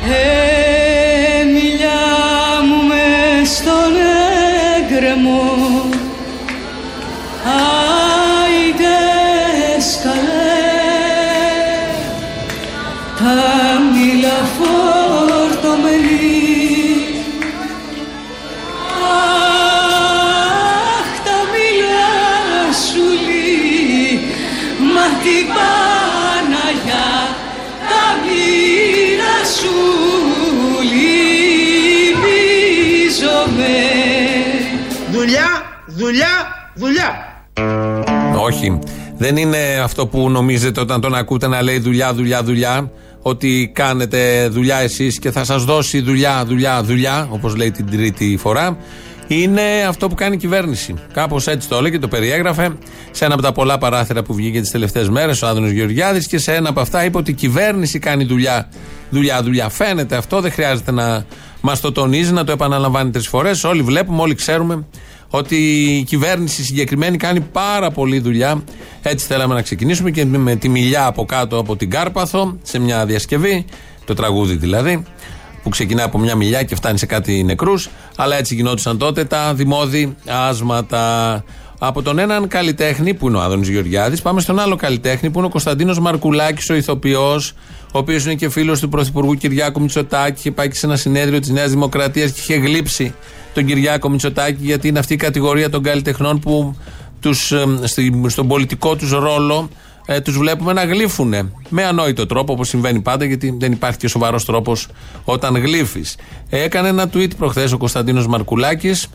Hey. Δεν είναι αυτό που νομίζετε όταν τον ακούτε να λέει δουλειά, δουλειά, δουλειά. Ότι κάνετε δουλειά εσείς και θα σας δώσει δουλειά, δουλειά, δουλειά, όπως λέει την τρίτη φορά. Είναι αυτό που κάνει η κυβέρνηση. Κάπως έτσι το έλεγε και το περιέγραφε σε ένα από τα πολλά παράθυρα που βγήκε τις τελευταίες μέρες ο Άδωνος Γεωργιάδης και σε ένα από αυτά είπε ότι η κυβέρνηση κάνει δουλειά. Δουλειά, δουλειά. Φαίνεται αυτό, δεν χρειάζεται να μας το τονίζει, να το επαναλαμβάνει τρεις φορές. Όλοι βλέπουμε, όλοι ξέρουμε ότι η κυβέρνηση συγκεκριμένη κάνει πάρα πολλή δουλειά. Έτσι θέλαμε να ξεκινήσουμε και με τη μιλιά από κάτω από την Κάρπαθο σε μια διασκευή, το τραγούδι δηλαδή, που ξεκινά από μια μιλιά και φτάνει σε κάτι νεκρούς Αλλά έτσι γινόντουσαν τότε τα δημόδι άσματα. Από τον έναν καλλιτέχνη που είναι ο Άδωνης Γεωργιάδης, πάμε στον άλλο καλλιτέχνη που είναι ο Κωνσταντίνος Μαρκουλάκης, ο ηθοποιός, ο οποίος είναι και φίλος του Πρωθυπουργού Κυριάκου Μητσοτάκη. Είχε πάει και σε ένα συνέδριο της Νέας Δημοκρατίας και είχε γλύψει τον Κυριάκο Μητσοτάκη, γιατί είναι αυτή η κατηγορία των καλλιτεχνών που τους, ε, στη- στον πολιτικό τους ρόλο ε, τους βλέπουμε να γλύφουν. Με ανόητο τρόπο, όπως συμβαίνει πάντα, γιατί δεν υπάρχει και σοβαρός τρόπος όταν γλύφεις. έκανε ένα tweet προχθές ο Κωνσταντίνος Μαρκουλάκης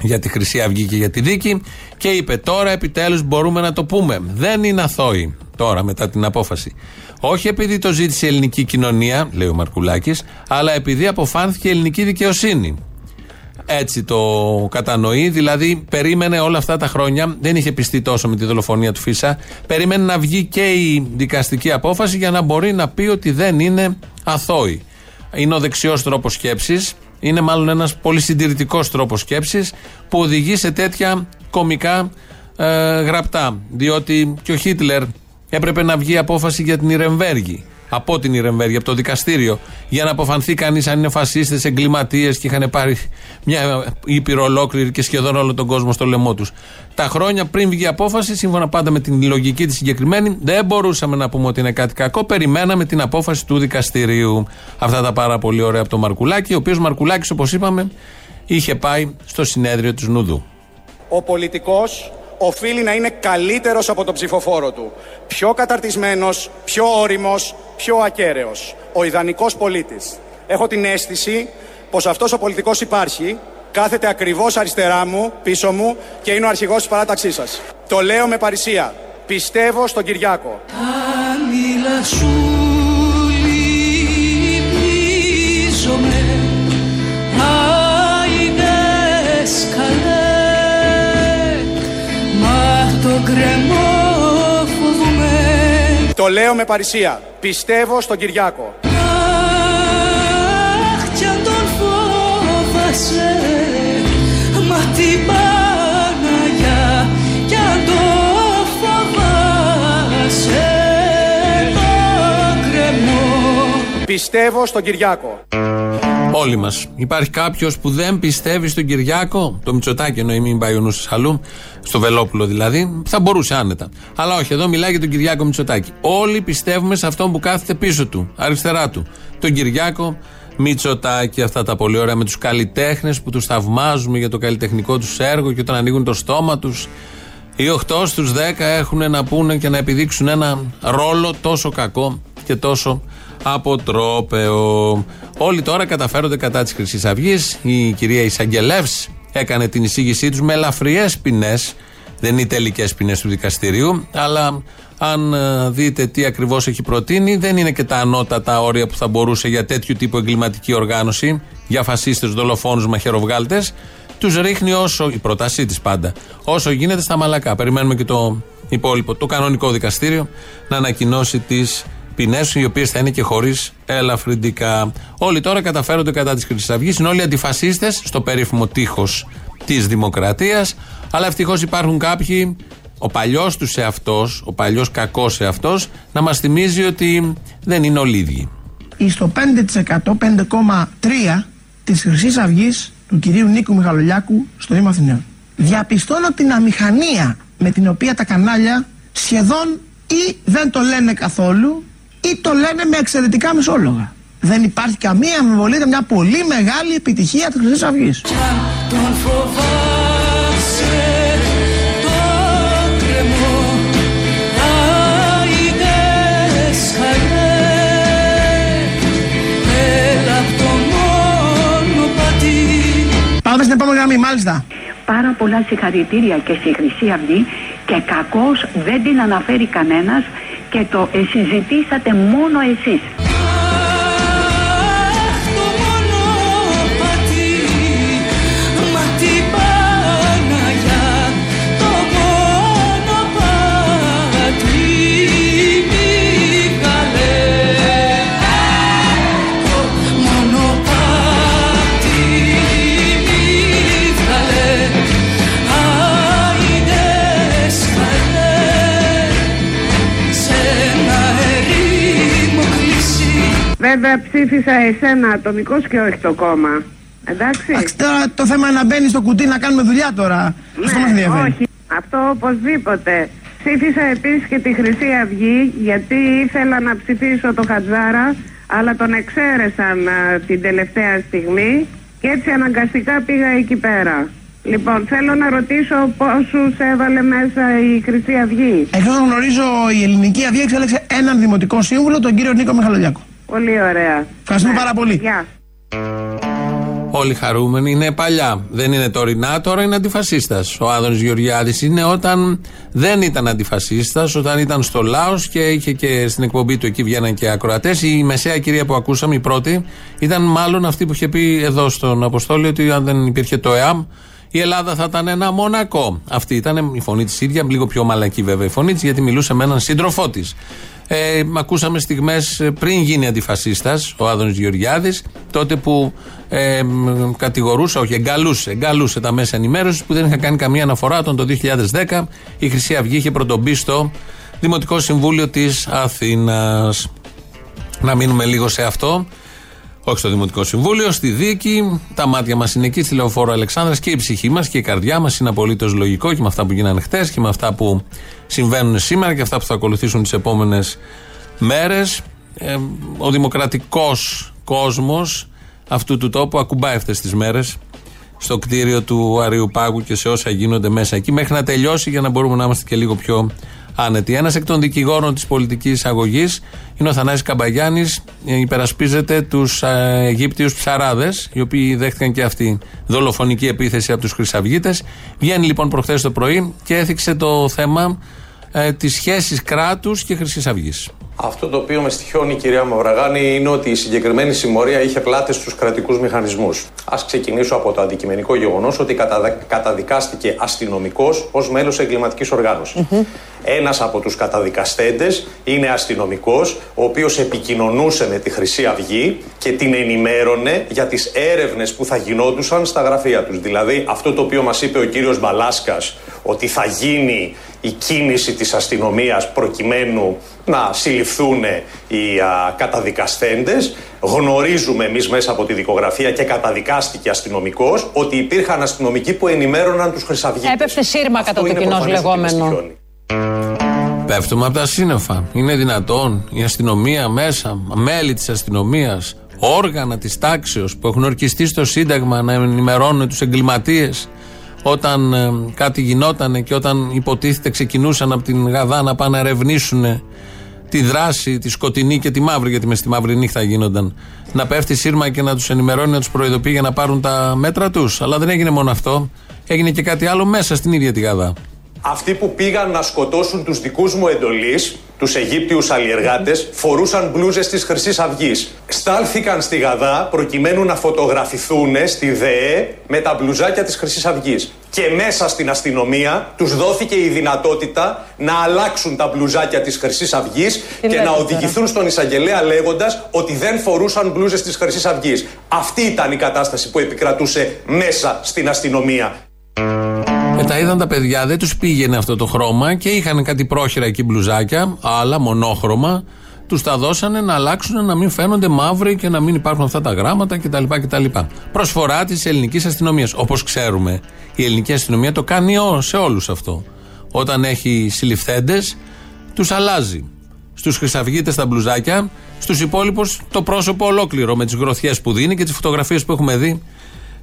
για τη Χρυσή Αυγή και για τη δίκη και είπε τώρα επιτέλους μπορούμε να το πούμε. Δεν είναι αθώοι τώρα μετά την απόφαση. Όχι επειδή το ζήτησε η ελληνική κοινωνία, λέει ο Μαρκουλάκης, αλλά επειδή αποφάνθηκε η ελληνική δικαιοσύνη. Έτσι το κατανοεί, δηλαδή περίμενε όλα αυτά τα χρόνια, δεν είχε πιστεί τόσο με τη δολοφονία του Φίσα, περίμενε να βγει και η δικαστική απόφαση για να μπορεί να πει ότι δεν είναι αθώοι. Είναι ο δεξιός τρόπος σκέψης, είναι μάλλον ένας πολύ συντηρητικός τρόπος σκέψης που οδηγεί σε τέτοια κομικά ε, γραπτά. Διότι και ο Χίτλερ έπρεπε να βγει απόφαση για την Ιρεμβέργη. Από την Ιρεμβέργη, από το δικαστήριο, για να αποφανθεί κανείς αν είναι φασίστες, εγκληματίες και είχαν πάρει μια ήπειρο ολόκληρη και σχεδόν όλο τον κόσμο στο λαιμό τους. Τα χρόνια πριν βγει η απόφαση, σύμφωνα πάντα με την λογική τη συγκεκριμένη, δεν μπορούσαμε να πούμε ότι είναι κάτι κακό. Περιμέναμε την απόφαση του δικαστηρίου. Αυτά τα πάρα πολύ ωραία από τον Μαρκουλάκη, ο οποίος Μαρκουλάκης, όπως είπαμε, είχε πάει στο συνέδριο του Νουδού. Ο πολιτικός οφείλει να είναι καλύτερος από τον ψηφοφόρο του. Πιο καταρτισμένος, πιο όριμος, πιο ακέραιος. Ο ιδανικός πολίτης. Έχω την αίσθηση πως αυτός ο πολιτικός υπάρχει, κάθεται ακριβώς αριστερά μου, πίσω μου και είναι ο αρχηγός της παράταξής σας. Το λέω με παρησία. Πιστεύω στον Κυριάκο. Τα Μα το γκρεμό φοβούμαι Το λέω με παρησία. Πιστεύω στον Κυριάκο. Αχ κι αν τον φόβασαι Μα την Παναγιά κι αν τον φοβάσαι Το γκρεμό Πιστεύω στον Κυριάκο. Όλοι μας. Υπάρχει κάποιος που δεν πιστεύει στον Κυριάκο, το Μητσοτάκι εννοεί, μην πάει ο νου σας αλλού, στο Βελόπουλο δηλαδή, θα μπορούσε άνετα. Αλλά όχι, εδώ μιλάει για τον Κυριάκο Μητσοτάκι. Όλοι πιστεύουμε σε αυτόν που κάθεται πίσω του, αριστερά του. Τον Κυριάκο Μητσοτάκι, αυτά τα πολύ ωραία με τους καλλιτέχνες που τους θαυμάζουμε για το καλλιτεχνικό τους έργο και όταν ανοίγουν το στόμα τους. Οι 8 στους 10 έχουν να πούνε και να επιδείξουν ένα ρόλο τόσο κακό και τόσο αποτρόπαιο. Όλοι τώρα καταφέρονται κατά της Χρυσής Αυγής. Η κυρία Ισαγγελεύς έκανε την εισήγησή τους με ελαφριές ποινές. Δεν είναι οι τελικές ποινές του δικαστηρίου, αλλά αν ε, δείτε τι ακριβώς έχει προτείνει, δεν είναι και τα ανώτατα όρια που θα μπορούσε για τέτοιου τύπου εγκληματική οργάνωση, για φασίστες, δολοφόνους, μαχαιροβγάλτες. Τους ρίχνει όσο, η πρότασή της πάντα, όσο γίνεται στα μαλακά. Περιμένουμε και το υπόλοιπο, το κανονικό δικαστήριο να ανακοινώσει τις ποινέ, οι οποίες θα είναι και χωρίς ελαφρυντικά. Όλοι τώρα καταφέρονται κατά της Χρυσή Αυγής, είναι όλοι αντιφασίστες στο περίφημο τείχος της δημοκρατίας. Αλλά ευτυχώς υπάρχουν κάποιοι, ο παλιός τους εαυτός, ο παλιός κακός εαυτός, να μας θυμίζει ότι δεν είναι όλοι ίδιοι. στο 5%, 5,3% της Χρυσής Αυγής του κυρίου Νίκου Μιχαλολιάκου στο Δήμο Αθηναίων. Διαπιστώνω την αμηχανία με την οποία τα κανάλια σχεδόν ή δεν το λένε καθόλου ή το λένε με εξαιρετικά μισόλογα. Δεν υπάρχει καμία αμφιβολία, μια πολύ μεγάλη επιτυχία της Χρυσής Αυγής. Τον φοβάσαι το κρεμό Άιδες χαρέ Έλα απ' το μονοπάτι Πάμε στην επόμενη γραμμή, μάλιστα. πάρα πολλά συγχαρητήρια και στη Χρυσή Αυγή και κακώς δεν την αναφέρει κανένας και το ε, συζητήσατε μόνο εσείς. Βέβαια ψήφισα εσένα ατομικός και όχι το κόμμα. Εντάξει. Εντάξει, τώρα το θέμα είναι να μπαίνει στο κουτί να κάνουμε δουλειά τώρα. Αυτό μας ενδιαφέρει. Ναι, όχι. Αυτό οπωσδήποτε. Ψήφισα επίσης και τη Χρυσή Αυγή γιατί ήθελα να ψηφίσω το Χατζάρα αλλά τον εξαίρεσαν α, την τελευταία στιγμή και έτσι αναγκαστικά πήγα εκεί πέρα. Λοιπόν, θέλω να ρωτήσω πόσους έβαλε μέσα η Χρυσή Αυγή. Εξ όσων γνωρίζω, η Ελληνική Αυγή εξέλεξε έναν δημοτικό σύμβουλο, τον κύριο Νίκο Μιχαλολιάκο. Πολύ ωραία. Ευχαριστούμε Ναι. πάρα πολύ. Γεια. Όλοι χαρούμενοι είναι παλιά. Δεν είναι τωρινά, τώρα είναι αντιφασίστας. Ο Άδωνης Γεωργιάδης είναι όταν δεν ήταν αντιφασίστας, όταν ήταν στο Λάος και είχε και στην εκπομπή του εκεί βγαίναν και ακροατές. Η μεσαία κυρία που ακούσαμε, η πρώτη, ήταν μάλλον αυτή που είχε πει εδώ στον Αποστόλιο ότι αν δεν υπήρχε το ΕΑΜ, η Ελλάδα θα ήταν ένα μονακό. Αυτή ήταν η φωνή της ίδια, λίγο πιο μαλακή βέβαια η φωνή της, γιατί μιλούσε με έναν σύντροφό της. Ε, ακούσαμε στιγμές πριν γίνει αντιφασίστας ο Άδωνης Γεωργιάδης, τότε που ε, μ, κατηγορούσε, όχι, εγκαλούσε, εγκαλούσε τα μέσα ενημέρωσης που δεν είχαν κάνει καμία αναφορά. Όταν το 2010 η Χρυσή Αυγή είχε πρωτομπεί στο Δημοτικό Συμβούλιο της Αθήνας. Να μείνουμε λίγο σε αυτό. Όχι στο Δημοτικό Συμβούλιο, στη δίκη. Τα μάτια μας είναι εκεί, στη λεωφόρο Αλεξάνδρας και η ψυχή μας και η καρδιά μας είναι απολύτως λογικό και με αυτά που γίνανε χτες και με αυτά που συμβαίνουν σήμερα και αυτά που θα ακολουθήσουν τις επόμενες μέρες. Ε, ο δημοκρατικός κόσμος αυτού του τόπου ακουμπάει αυτές τις μέρες στο κτίριο του Αριού Πάγου και σε όσα γίνονται μέσα εκεί, μέχρι να τελειώσει για να μπορούμε να είμαστε και λίγο πιο άνετοι. Ένας εκ των δικηγόρων της πολιτικής αγωγή είναι ο Θανάσης Καμπαγιάννης. Υπερασπίζεται τους Αιγύπτιους ψαράδες, οι οποίοι δέχτηκαν και αυτή δολοφονική επίθεση από τους Χρυσαυγίτες. Βγαίνει λοιπόν προχθές το πρωί και έθιξε το θέμα ε, της σχέσης κράτους και Χρυσής Αυγής. Αυτό το οποίο με στοιχιώνει η κυρία Μαυραγάνη είναι ότι η συγκεκριμένη συμμορία είχε πλάτες στους κρατικούς μηχανισμούς. Ας ξεκινήσω από το αντικειμενικό γεγονός ότι καταδα- καταδικάστηκε αστυνομικός ως μέλος εγκληματικής οργάνωσης. Ένας από τους καταδικαστέντες είναι αστυνομικός, ο οποίος επικοινωνούσε με τη Χρυσή Αυγή και την ενημέρωνε για τις έρευνες που θα γινόντουσαν στα γραφεία τους. Δηλαδή αυτό το οποίο μας είπε ο κύριος Μπαλάσκας, ότι θα γίνει η κίνηση της αστυνομίας προκειμένου να συλληφθούν οι α, καταδικαστέντες. Γνωρίζουμε εμείς μέσα από τη δικογραφία και καταδικάστηκε αστυνομικός ότι υπήρχαν αστυνομικοί που ενημέρωναν τους χρυσαυγίτες. Έπεφτε σύρμα Αυτό κατά το είναι κοινός προφανές και με λεγόμενο. στοιχιώνει. Πέφτουμε από τα σύννεφα. Είναι δυνατόν η αστυνομία μέσα, μέλη της αστυνομίας, όργανα της τάξεως που έχουν ορκιστεί στο Σύνταγμα να ενημερώνουν τους εγκληματίες όταν ε, κάτι γινόταν και όταν υποτίθεται ξεκινούσαν από την Γαδά να πάνε να ερευνήσουν τη δράση, τη σκοτεινή και τη μαύρη, γιατί μες στη μαύρη νύχτα γίνονταν. Να πέφτει σύρμα και να τους ενημερώνει, να τους προειδοποιεί για να πάρουν τα μέτρα τους. Αλλά δεν έγινε μόνο αυτό. Έγινε και κάτι άλλο μέσα στην ίδια τη Γαδά. Αυτοί που πήγαν να σκοτώσουν τους δικούς μου εντολείς, τους Αιγύπτιους αλλιεργάτες, φορούσαν μπλούζες της Χρυσής Αυγής. Στάλθηκαν στη Γαδά προκειμένου να φωτογραφηθούν στη ΔΕΕ με τα μπλουζάκια της Χρυσής Αυγής. Και μέσα στην αστυνομία τους δόθηκε η δυνατότητα να αλλάξουν τα μπλουζάκια της Χρυσής Αυγής και λέτε να τώρα. οδηγηθούν στον εισαγγελέα λέγοντας ότι δεν φορούσαν μπλούζες της Χρυσής Αυγής. Αυτή ήταν η κατάσταση που επικρατούσε μέσα στην αστυνομία. Ε, τα είδαν τα παιδιά, δεν τους πήγαινε αυτό το χρώμα και είχαν κάτι πρόχειρα εκεί μπλουζάκια, άλλα, μονόχρωμα, Τους τα δώσανε να αλλάξουν, να μην φαίνονται μαύροι και να μην υπάρχουν αυτά τα γράμματα κτλ. κτλ. Προσφορά της ελληνικής αστυνομίας. Όπως ξέρουμε, η ελληνική αστυνομία το κάνει σε όλους αυτό. Όταν έχει συλληφθέντες, τους αλλάζει. Στους χρυσαυγίτες τα μπλουζάκια, στους υπόλοιπους το πρόσωπο ολόκληρο με τις γροθιές που δίνει και τις φωτογραφίες που έχουμε δει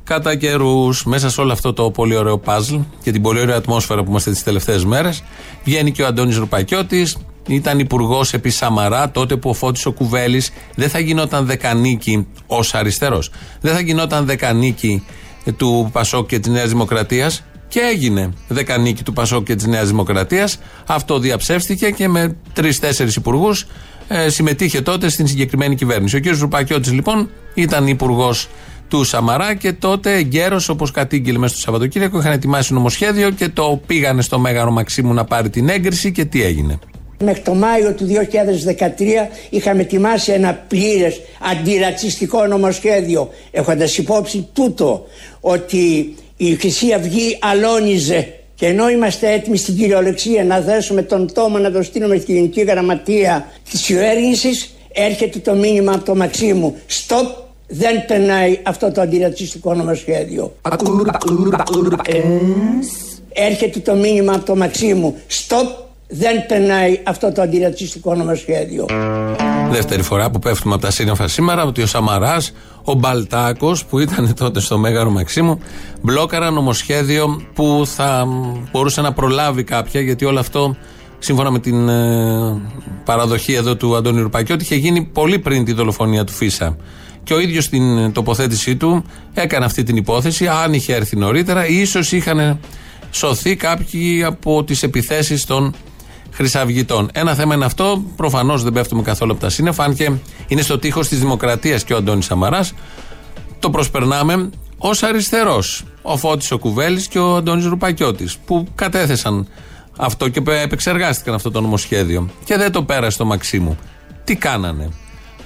κατά καιρούς. Μέσα σε όλο αυτό το πολύ ωραίο παζλ και την πολύ ωραία ατμόσφαιρα που είμαστε τις τελευταίες μέρες, βγαίνει και ο Αντώνης Ρουπακιώτης. Ήταν υπουργός επί Σαμαρά τότε που ο Φώτης ο Κουβέλης δεν θα γινόταν δεκανίκη ως αριστερός. Δεν θα γινόταν δεκανίκη του Πασόκ και της Νέας Δημοκρατίας και έγινε δεκανίκη του Πασόκ και της Νέας Δημοκρατίας. Αυτό διαψεύστηκε και με τρει-τέσσερι υπουργούς ε, συμμετείχε τότε στην συγκεκριμένη κυβέρνηση. Ο κ. Ρουπακιώτης λοιπόν ήταν υπουργός του Σαμαρά και τότε γέρο, όπως κατήγγειλε μέσα στο Σαββατοκύριακο, είχαν ετοιμάσει νομοσχέδιο και το πήγανε στο Μέγαρο Μαξίμου να πάρει την έγκριση και τι έγινε. Μέχρι το Μάιο του 2013 είχαμε ετοιμάσει ένα πλήρες αντιρατσιστικό νομοσχέδιο έχοντας υπόψη τούτο ότι η Χρυσή Αυγή αλώνιζε και ενώ είμαστε έτοιμοι στην κυριολεξία να δέσουμε τον τόμο να το στείλουμε στην Γενική Γραμματεία της κυβέρνησης, έρχεται το μήνυμα από το Μαξίμου. Stop, δεν περνάει αυτό το αντιρατσιστικό νομοσχέδιο. Έρχεται το μήνυμα από το Μαξίμου. Stop, δεν περνάει αυτό το αντιρατσιστικό νομοσχέδιο. Δεύτερη φορά που πέφτουμε από τα σύννεφα σήμερα ότι ο Σαμαράς, ο Μπαλτάκος που ήταν τότε στο Μέγαρο Μαξίμου, μπλόκαρα νομοσχέδιο που θα μπορούσε να προλάβει κάποια γιατί όλο αυτό σύμφωνα με την ε, παραδοχή εδώ του Αντώνη Ρουπακιώτη είχε γίνει πολύ πριν τη δολοφονία του Φίσα. Και ο ίδιος στην τοποθέτησή του έκανε αυτή την υπόθεση. Αν είχε έρθει νωρίτερα, ίσως είχαν σωθεί κάποιοι από τις επιθέσεις των Χρυσαυγητών. Ένα θέμα είναι αυτό. Προφανώς δεν πέφτουμε καθόλου από τα σύννεφα, αν και είναι στο τείχος της Δημοκρατίας και ο Αντώνης Σαμαράς. Το προσπερνάμε ως αριστερός. Ο Φώτης ο Κουβέλης και ο Αντώνης Ρουπακιώτης, που κατέθεσαν αυτό και επεξεργάστηκαν αυτό το νομοσχέδιο. Και δεν το πέρασε το Μαξίμου. Τι κάνανε;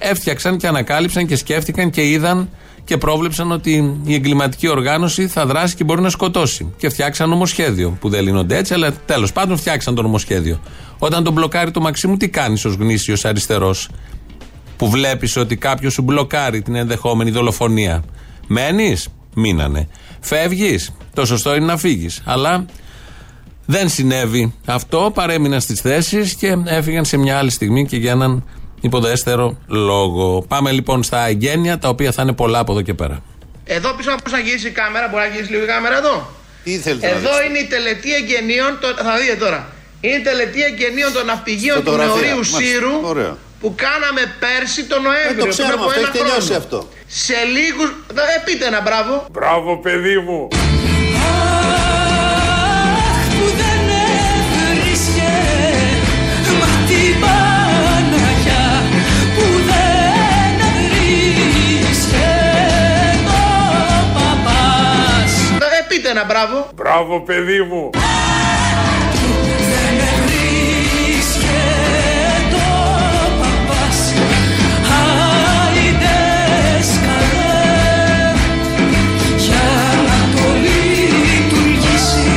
Έφτιαξαν και ανακάλυψαν και σκέφτηκαν και είδαν και πρόβλεψαν ότι η εγκληματική οργάνωση θα δράσει και μπορεί να σκοτώσει. Και φτιάξαν νομοσχέδιο. Που δεν λύνονται έτσι, αλλά τέλος πάντων φτιάξαν το νομοσχέδιο. Όταν τον μπλοκάρει το Μαξίμου, τι κάνεις ως γνήσιος αριστερός, που βλέπεις ότι κάποιος σου μπλοκάρει την ενδεχόμενη δολοφονία; Μένεις, μείνανε. Φεύγεις, το σωστό είναι να φύγεις. Αλλά δεν συνέβη αυτό, παρέμειναν στις θέσεις και έφυγαν σε μια άλλη στιγμή και για έναν υποδέστερο λόγο. Πάμε λοιπόν στα εγγένεια, τα οποία θα είναι πολλά από εδώ και πέρα. Εδώ πίσω να γυρίσει η κάμερα, μπορεί να γυρίσει λίγο η κάμερα εδώ. Τι θέλετε Εδώ να είναι η τελετή εγγενείων, το, θα δείτε τώρα. Είναι η τελετή εγγενείων των ναυπηγείων του Φωτογραφία. Νεωρίου Μάλιστα. Σύρου Ωραία. που κάναμε πέρσι τον Νοέμβριο. Ε, το ξέρουμε, πριν από αυτό ένα έχει τελειώσει χρόνο. αυτό. Σε λίγου. Ε, πείτε ένα μπράβο. Μπράβο, παιδί μου. Ένα μπράβο. Μπράβο, παιδί μου. Δεν έβρισκε το παπάς Άιντες καλέ για να το λειτουργήσει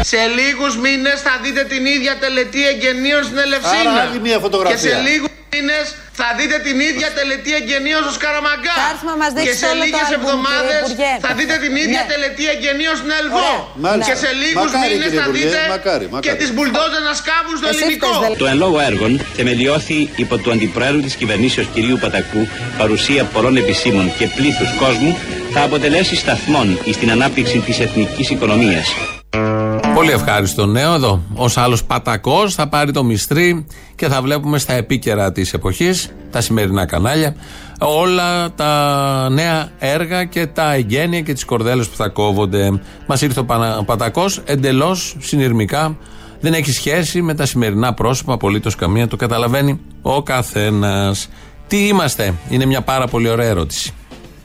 Σε λίγους μήνες θα δείτε την ίδια τελετή εγγενείων στην Ελευσίνα. Άρα άλλη μια φωτογραφία. Και σε λίγους μήνες θα δείτε την ίδια τελετή εγγενείων στο Σκαραμαγκά. Θα έρθουμε να μας και δείξετε σε όλο το λίγες άλμπουμ, εβδομάδες κύριε Υπουργέ. θα δείτε την ίδια Ναι. τελετή εγγενείων στην Ελβό. Ωραία. Μάλιστα. Και σε λίγους Μακάρι, μήνες κύριε θα Υπουργέ, δείτε μακάρι, και μακάρι. τις μπουλντόζες να σκάβουν στο Εσύ ελληνικό. φταίς, δεν- Το εν λόγω έργων θεμελιώθη υπό του Αντιπροέδρου της κυβερνήσεως κυρίου Πατακού παρουσία πολλών επισήμων και πλήθους κόσμου θα αποτελέσει σταθμόν στην ανάπτυξη της εθνικής οικονομίας. Πολύ ευχάριστο νέο εδώ. Ω άλλος πατακός θα πάρει το μυστρή και θα βλέπουμε στα επίκαιρα της εποχής, τα σημερινά κανάλια, όλα τα νέα έργα και τα εγγένεια και τις κορδέλες που θα κόβονται. Μας ήρθε ο Πανα- πατακός εντελώς συνειρμικά. Δεν έχει σχέση με τα σημερινά πρόσωπα, απολύτως καμία. Το καταλαβαίνει ο καθένας. Τι είμαστε, είναι μια πάρα πολύ ωραία ερώτηση.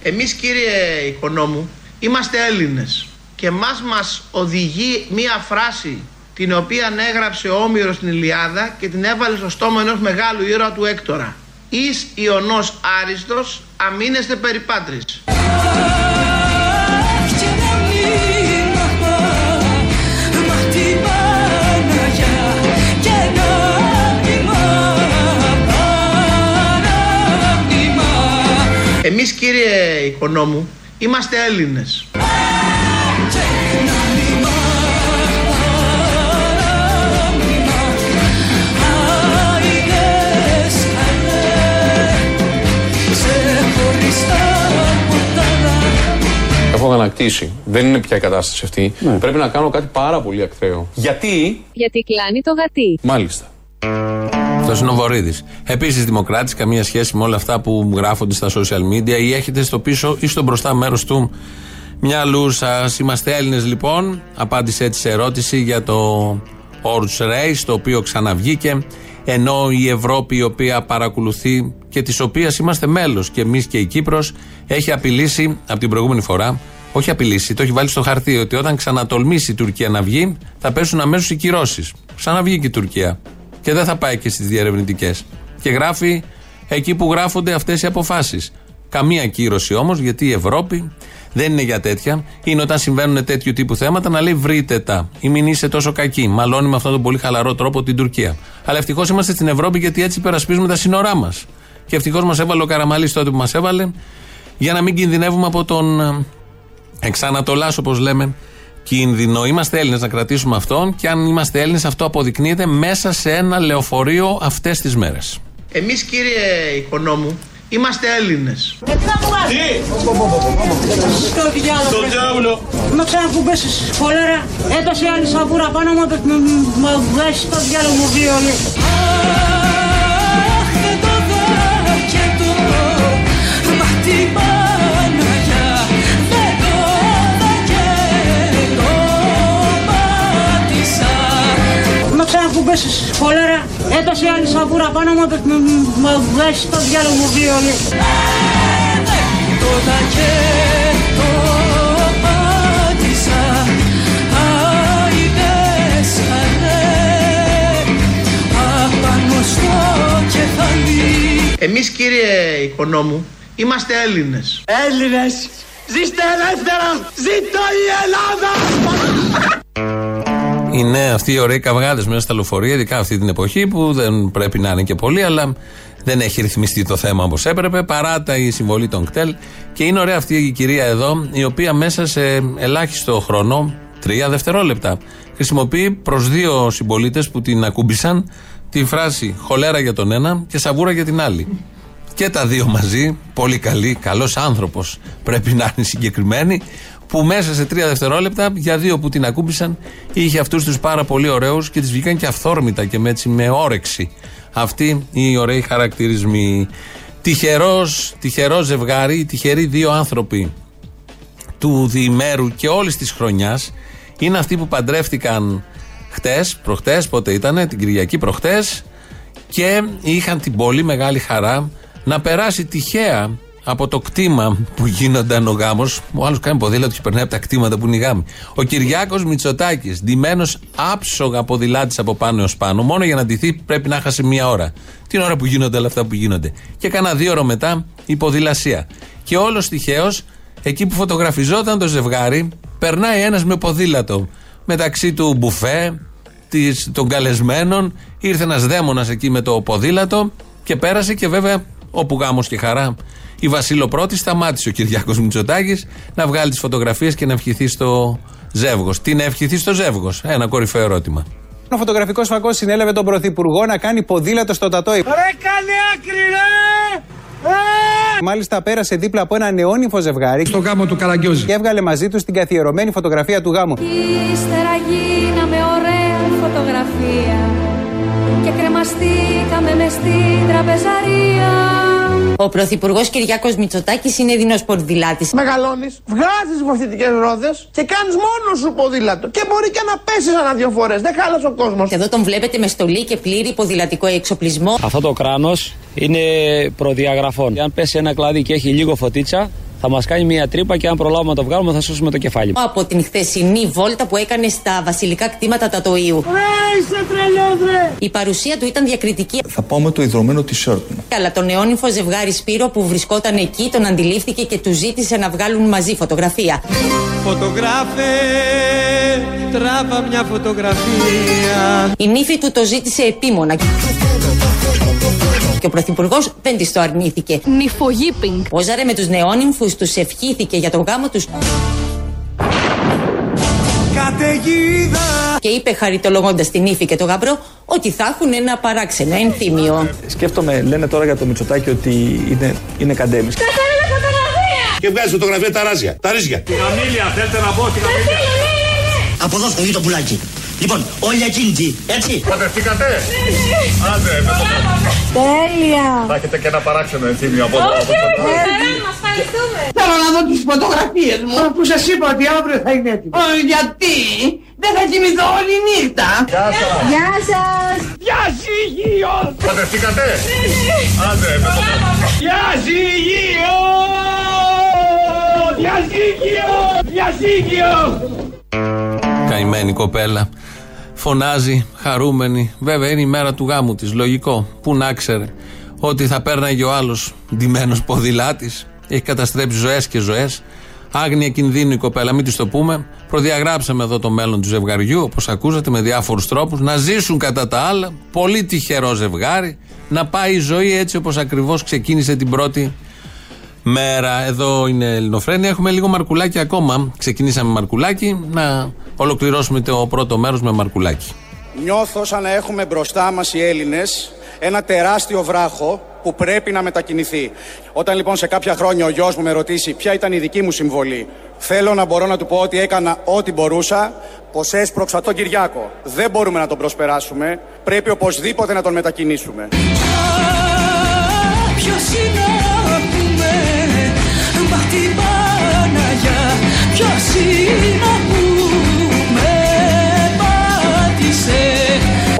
Εμείς κύριε Οικονόμου είμαστε Έλληνες και μας μας οδηγεί μία φράση την οποία έγραψε ο Όμηρος στην Ηλιάδα και την έβαλε στο στόμα ενός μεγάλου ήρωα του Έκτορα. Εις Ιωνός Άριστος αμήνεστε περιπάτρις. Αχ, και να μην αγαπά, μα την Παναγιά και να μην αγαπάς. Εμείς κύριε Οικονόμου είμαστε Έλληνες. Ανακτήσει. Δεν είναι πια η κατάσταση αυτή. Πρέπει να κάνω κάτι πάρα πολύ ακραίο. Γιατί; Γιατί κλάνει το γατί. Μάλιστα. Αυτός είναι ο Βορύδης. Επίσης Δημοκράτης, καμία σχέση με όλα αυτά που γράφονται στα social media ή έχετε στο πίσω ή στο μπροστά μέρος του μυαλού σα. Είμαστε Έλληνες λοιπόν. Απάντησε έτσι σε ερώτηση για το Orange Race, το οποίο ξαναβγήκε. Ενώ η Ευρώπη, η οποία παρακολουθεί και της οποίας είμαστε μέλος και εμείς και η Κύπρος, έχει απειλήσει από την προηγούμενη φορά. Όχι απειλήσει, το έχει βάλει στο χαρτί ότι όταν ξανατολμήσει η Τουρκία να βγει, θα πέσουν αμέσως οι κυρώσεις. Ξαναβγήκε η Τουρκία. Και δεν θα πάει και στις διερευνητικές. Και γράφει εκεί που γράφονται αυτές οι αποφάσεις. Καμία κύρωση όμως, γιατί η Ευρώπη δεν είναι για τέτοια. Είναι όταν συμβαίνουν τέτοιου τύπου θέματα να λέει βρείτε τα. Ή μην είσαι τόσο κακή. Μαλώνει με αυτόν τον πολύ χαλαρό τρόπο την Τουρκία. Αλλά ευτυχώς είμαστε στην Ευρώπη γιατί έτσι υπερασπίζουμε τα σύνορά μας. Και ευτυχώς μας έβαλε ο Καραμαλής τότε που μας έβαλε για να μην κινδυνεύουμε από τον ε, εξανατολάς, όπως λέμε, κίνδυνο. Είμαστε Έλληνες να κρατήσουμε αυτόν και αν είμαστε Έλληνες, αυτό αποδεικνύεται μέσα σε ένα λεωφορείο αυτές τις μέρες. Εμείς κύριε Οικονόμου είμαστε Έλληνες. Στο διάλογο. Στο διάολο. Μα ξανακουμπήσεις χολέρα. Έπεσε άλλη σαβούρα πάνω μου. Μα βγάζει στο διάλογο μου βιολί. Αχ, δεν το δω και το Μα την Μα ξανακουμπήσεις χολέρα. Έπεσε άλλη σαβούρα πάνω μου. Μα βγάζει στο διάλογο μου βιολί. Το δω και το πάτησα Άιδες χαρέ Απάνω στο κεφάλι Εμείς κύριε Οικονόμου είμαστε Έλληνες. Έλληνες, ζήστε ελεύθερα, ζήτω η Ελλάδα! Είναι αυτοί οι ωραίοι καυγάδες μέσα στα λεωφορεία, ειδικά αυτή την εποχή που δεν πρέπει να είναι και πολύ, αλλά δεν έχει ρυθμιστεί το θέμα όπως έπρεπε, παρά τα η συμβολή των κτέλ. Και είναι ωραία αυτή η κυρία εδώ, η οποία μέσα σε ελάχιστο χρόνο, τρία δευτερόλεπτα, χρησιμοποιεί προς δύο συμπολίτες που την ακούμπησαν τη φράση χολέρα για τον ένα και σαβούρα για την άλλη. Και τα δύο μαζί, πολύ καλή, καλός άνθρωπος πρέπει να είναι συγκεκριμένη, που μέσα σε τρία δευτερόλεπτα, για δύο που την ακούμπησαν, είχε αυτούς τους πάρα πολύ ωραίους και τη βγήκαν και αυθόρμητα και με, έτσι, με όρεξη. Αυτοί οι ωραίοι χαρακτηρισμοί. Τυχερός, τυχερό ζευγάρι, οι τυχεροί δύο άνθρωποι του διημέρου και όλης της χρονιάς είναι αυτοί που παντρεύτηκαν χτες, προχτές, πότε ήταν, την Κυριακή προχτές, και είχαν την πολύ μεγάλη χαρά να περάσει τυχαία από το κτήμα που γίνονταν ο γάμος. Ο άλλος κάνει ποδήλατο και περνάει από τα κτήματα που είναι οι γάμοι. Ο Κυριάκος Μητσοτάκης, ντυμένος άψογα ποδηλάτης από πάνω έως πάνω, μόνο για να ντυθεί πρέπει να χάσει μία ώρα. Την ώρα που γίνονται όλα αυτά που γίνονται. Και κάνα δύο ώρα μετά η ποδηλασία. Και όλος τυχαίως, εκεί που φωτογραφιζόταν το ζευγάρι, περνάει ένας με ποδήλατο. Μεταξύ του μπουφέ, της, των καλεσμένων, ήρθε ένας δαίμονας εκεί με το ποδήλατο και πέρασε και βέβαια όπου γάμος και χαρά. Η Βασίλο πρώτη σταμάτησε ο Κυριάκος Μητσοτάκης να βγάλει τις φωτογραφίες και να ευχηθεί στο ζεύγος. Τι να ευχηθεί στο ζεύγος, ένα κορυφαίο ερώτημα. Ο φωτογραφικός φακός συνέλαβε τον Πρωθυπουργό να κάνει ποδήλατο στο Τατόι. Ρε κάνε άκρη ρε! Μάλιστα πέρασε δίπλα από ένα νεόνυφο ζευγάρι. Στο γάμο του Καλαγκιόζη. Και έβγαλε μαζί τους την καθιερωμένη φωτογραφία του γάμου. Ύστερα γίναμε ωραία φωτογραφία και κρεμαστήκαμε μες στην τραπεζαρία. Ο Πρωθυπουργός Κυριάκος Μητσοτάκης είναι δεινό ποδηλάτη. Μεγαλώνεις, βγάζεις βοηθητικές ρόδες και κάνεις μόνος σου ποδήλατο. Και μπορεί και να πέσεις ένα-δύο φορές. Δεν χάλασε ο κόσμος. Εδώ τον βλέπετε με στολή και πλήρη ποδηλατικό εξοπλισμό. Αυτό το κράνος είναι προδιαγραφών. Αν πέσει ένα κλάδι και έχει λίγο φωτίτσα, θα μας κάνει μια τρύπα και αν προλάβουμε να το βγάλουμε, θα σώσουμε το κεφάλι. Από την χθεσινή βόλτα που έκανε στα βασιλικά κτήματα Τατοίου. Ρε είσαι τρελός ρε! Η παρουσία του ήταν διακριτική. Θα πάω με το ιδρωμένο t-shirt μου. Αλλά το νεόνυφο ζευγάρι Σπύρο που βρισκόταν εκεί τον αντιλήφθηκε και του ζήτησε να βγάλουν μαζί φωτογραφία. Φωτογράφε, τράβα μια φωτογραφία. Η νύφη του το ζήτησε επίμονα. Και ο Πρωθυπουργός δεν της το αρνήθηκε. Νυφογίπινγκ. Πόζαρε με τους νεόνυμφους, τους ευχήθηκε για τον γάμο τους. Καταιγίδα Και είπε χαριτολογώντας την ύφη και τον γαμπρό ότι θα έχουν ένα παράξενο ενθύμιο. Σκέφτομαι, λένε τώρα για το Μητσοτάκι ότι είναι, είναι καντέμις. Και βγάζει φωτογραφία τα ράζια, τα ρίζια. Καμίλια, θέλετε να πω στην καμίλια. Από εδώ στο το πουλάκι. Λοιπόν, όλοι ακίνητοι, έτσι. Παντρευτήκατε; Άντε, με το Τέλεια Θα έχετε και ένα παράξενο ενθύμιο από εδώ. Όχι, από το- όχι, μας ευχαριστούμε Θέλω να δω τις φωτογραφίες μου. Αφού σας είπα ότι αύριο θα είναι έτοιμο. γιατί; Δεν θα κοιμηθώ όλη νύχτα. Γεια σας. Γεια σας Διαζύγιο. Παντρευτήκατε; Άντε, με το Διαζύγιο. Διαζύγιο. Διαζύγιο. Καημένη κοπέλα. Φωνάζει, χαρούμενη. Βέβαια είναι η μέρα του γάμου της. Λογικό. Πού να ξέρε ότι θα πέρναγε ο άλλος ντυμένος ποδηλάτης. Έχει καταστρέψει ζωές και ζωές. Άγνοια κινδύνου η κοπέλα, μην της το πούμε. Προδιαγράψαμε εδώ το μέλλον του ζευγαριού, όπως ακούσατε, με διάφορους τρόπους. Να ζήσουν κατά τα άλλα. Πολύ τυχερό ζευγάρι. Να πάει η ζωή έτσι όπως ακριβώς ξεκίνησε την πρώτη μέρα. Εδώ είναι Ελληνοφρένια. Έχουμε λίγο μαρκουλάκι ακόμα. Ξεκινήσαμε μαρκουλάκι. Να ολοκληρώσουμε το πρώτο μέρος με μαρκουλάκι. Νιώθω σαν να έχουμε μπροστά μας οι Έλληνες ένα τεράστιο βράχο που πρέπει να μετακινηθεί. Όταν λοιπόν σε κάποια χρόνια ο γιος μου με ρωτήσει ποια ήταν η δική μου συμβολή, θέλω να μπορώ να του πω ότι έκανα ό,τι μπορούσα, πως έσπρωξα τον Κυριάκο. Δεν μπορούμε να τον προσπεράσουμε, πρέπει οπωσδήποτε να τον μετακινήσουμε. Ποιος είναι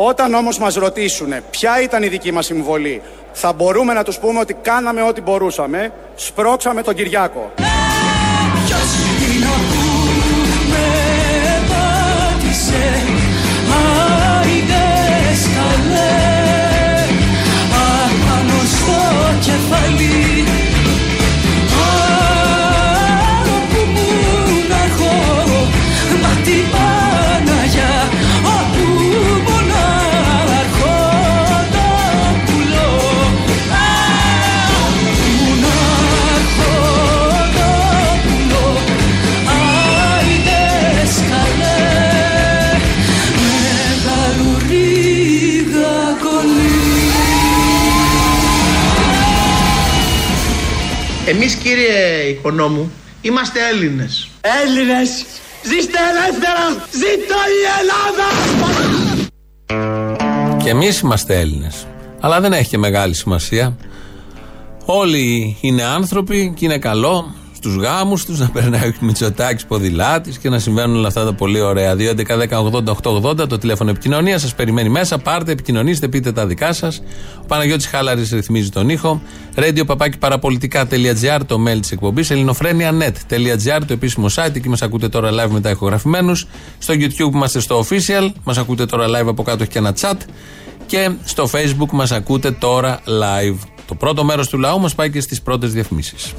Όταν όμως μας ρωτήσουν ποια ήταν η δική μας συμβολή, θα μπορούμε να τους πούμε ότι κάναμε ό,τι μπορούσαμε, σπρώξαμε τον Κυριάκο. Ποιος κύριε οικονόμου είμαστε Έλληνες. Έλληνες, ζήστε ελεύθερα, ζήτω η Ελλάδα. Και εμείς είμαστε Έλληνες. Αλλά δεν έχει και μεγάλη σημασία. Όλοι είναι άνθρωποι και είναι καλό στου γάμους τους να περνάει ο Μητσοτάκης ποδηλάτης και να συμβαίνουν όλα αυτά τα πολύ ωραία. 2.11.10.80.880 το τηλέφωνο επικοινωνίας σας περιμένει μέσα. Πάρτε, επικοινωνήστε, πείτε τα δικά σας. Ο Παναγιώτης Χάλαρης ρυθμίζει τον ήχο. Radio παπάκι παραπολιτικά.gr το mail της εκπομπής. ελληνοφρένια.net.gr το επίσημο site. Εκεί μας ακούτε τώρα live μετά ηχογραφημένους. Στο YouTube είμαστε στο official. Μας ακούτε τώρα live από κάτω έχει και ένα chat. Και στο facebook μας ακούτε τώρα live. Το πρώτο μέρος του λαού μας πάει και στις πρώτες διαφημίσεις.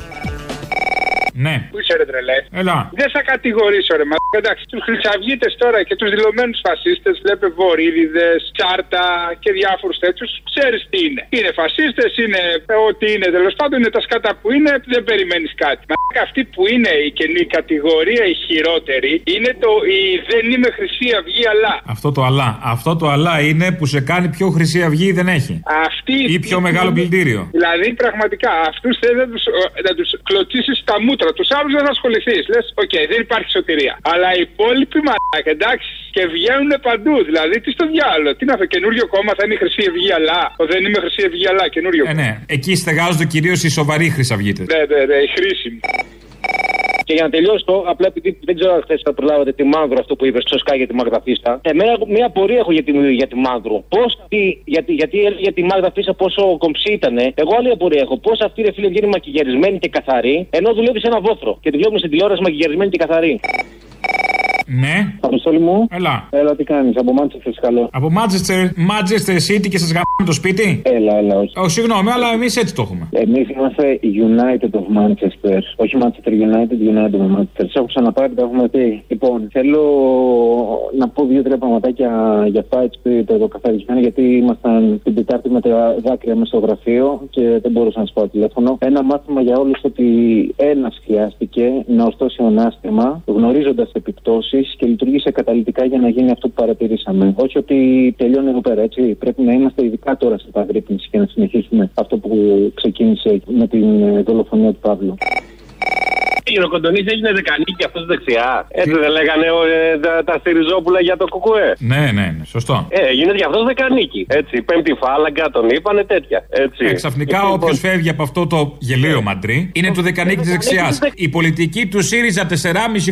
Ναι. Πού είσαι ρε τρελέ; Έλα. Δεν θα κατηγορήσω ρε μα. Εντάξει, τους χρυσαυγίτες τώρα και τους δηλωμένους φασίστες, βλέπε βορύδιδες, τσάρτα και διάφορους τέτοιους, ξέρεις τι είναι. Είναι φασίστες, είναι ε, ό,τι είναι τέλος πάντων, είναι τα σκάτα που είναι, δεν περιμένεις κάτι. Μα αυτή που είναι η, καινή κατηγορία η χειρότερη είναι το η δεν είμαι Χρυσή Αυγή αλλά. Αυτό το αλλά. Αυτό το αλλά είναι που σε κάνει πιο χρυσή αυγή ή δεν έχει. Αυτή Ή πιο μεγάλο πλυντήριο. Δηλαδή, πραγματικά, αυτούς θέλει να τους να τους κλωτσήσεις τα μούτρα. Τους άλλους δεν θα ασχοληθείς. Λες, οκ, δεν υπάρχει σωτηρία. Αλλά οι υπόλοιποι μαλάκα, εντάξει, και βγαίνουν παντού. Δηλαδή, τι στο διάολο. Τι να φε, καινούριο κόμμα θα είναι η Χρυσή Αυγή, αλλά. Ο δεν είμαι Χρυσή Αυγή, αλλά καινούριο Ε, ναι. Εκεί στεγάζονται κυρίως οι σοβαροί χρυσαυγίτες. Ναι, ναι, ναι, η χρήσιμη. Και για να τελειώσω, απλά επειδή δεν ξέρω αν χθες θα προλάβατε τη Μάνδρου αυτό που είπες στο Σκά για τη Μάγδα Φίστα. Εμένα μια πορεία έχω για τη, για τη Μάνδρου. Πώς αυτή, γιατί, γιατί έλεγε για τη Μάγδα Φίστα πόσο κομψή ήταν. Εγώ άλλη απορία έχω. Πώς αυτή ρε φίλε βγαίνει μακιγερισμένη και καθαρή, ενώ δουλεύει σε ένα βόθρο. Και τη βλέπουμε στην τηλεόραση μακιγερισμένη και καθαρή. Ναι. Αποστόλη μου. Έλα. Έλα, τι κάνεις, από Μάντσεστερ, καλό. Από Manchester, Manchester City και σας γαμ... με το σπίτι. Έλα, έλα, όχι. Oh, συγγνώμη, αλλά εμείς έτσι το έχουμε. Εμείς είμαστε United of Manchester. Όχι Manchester United, United of Manchester. Σε έχω ξαναπάρει, το έχουμε πει. Λοιπόν, θέλω να πω δύο-τρία πραγματάκια για αυτά έτσι το, το καθαρισμένο, γιατί ήμασταν την Τετάρτη με τα δάκρυα με στο γραφείο και δεν μπορούσα να σας πάω τηλέφωνο. Ένα μάθημα για όλους ότι ένας χρειάστηκε να ορθώσει ανάστημα, γνωρίζοντας επιπτώσεις και λειτουργήσε καταλητικά για να γίνει αυτό που παρατηρήσαμε. Όχι ότι τελειώνει εδώ πέρα, έτσι. Πρέπει να είμαστε ειδικά τώρα σε επαγρύπνηση και να συνεχίσουμε αυτό που ξεκίνησε με την ε, δολοφονία του Παύλου. Ο Κοντονή έγινε δεκανίκη αυτός δεξιά. Έτσι δεν λέγανε ε, τα, τα Στηριζόπουλα για το κουκουέ. Ναι, ναι, ναι, σωστό. Ε, γίνεται για αυτός δεκανίκη. Έτσι, πέμπτη φάλαγγα τον είπανε τέτοια. Έτσι. Ε, ξαφνικά Λοιπόν, όποιος φεύγει από αυτό το γελίο μαντρί είναι του δεκανίκη της δεξιάς. Η πολιτική του ΣΥΡΙΖΑ 4,5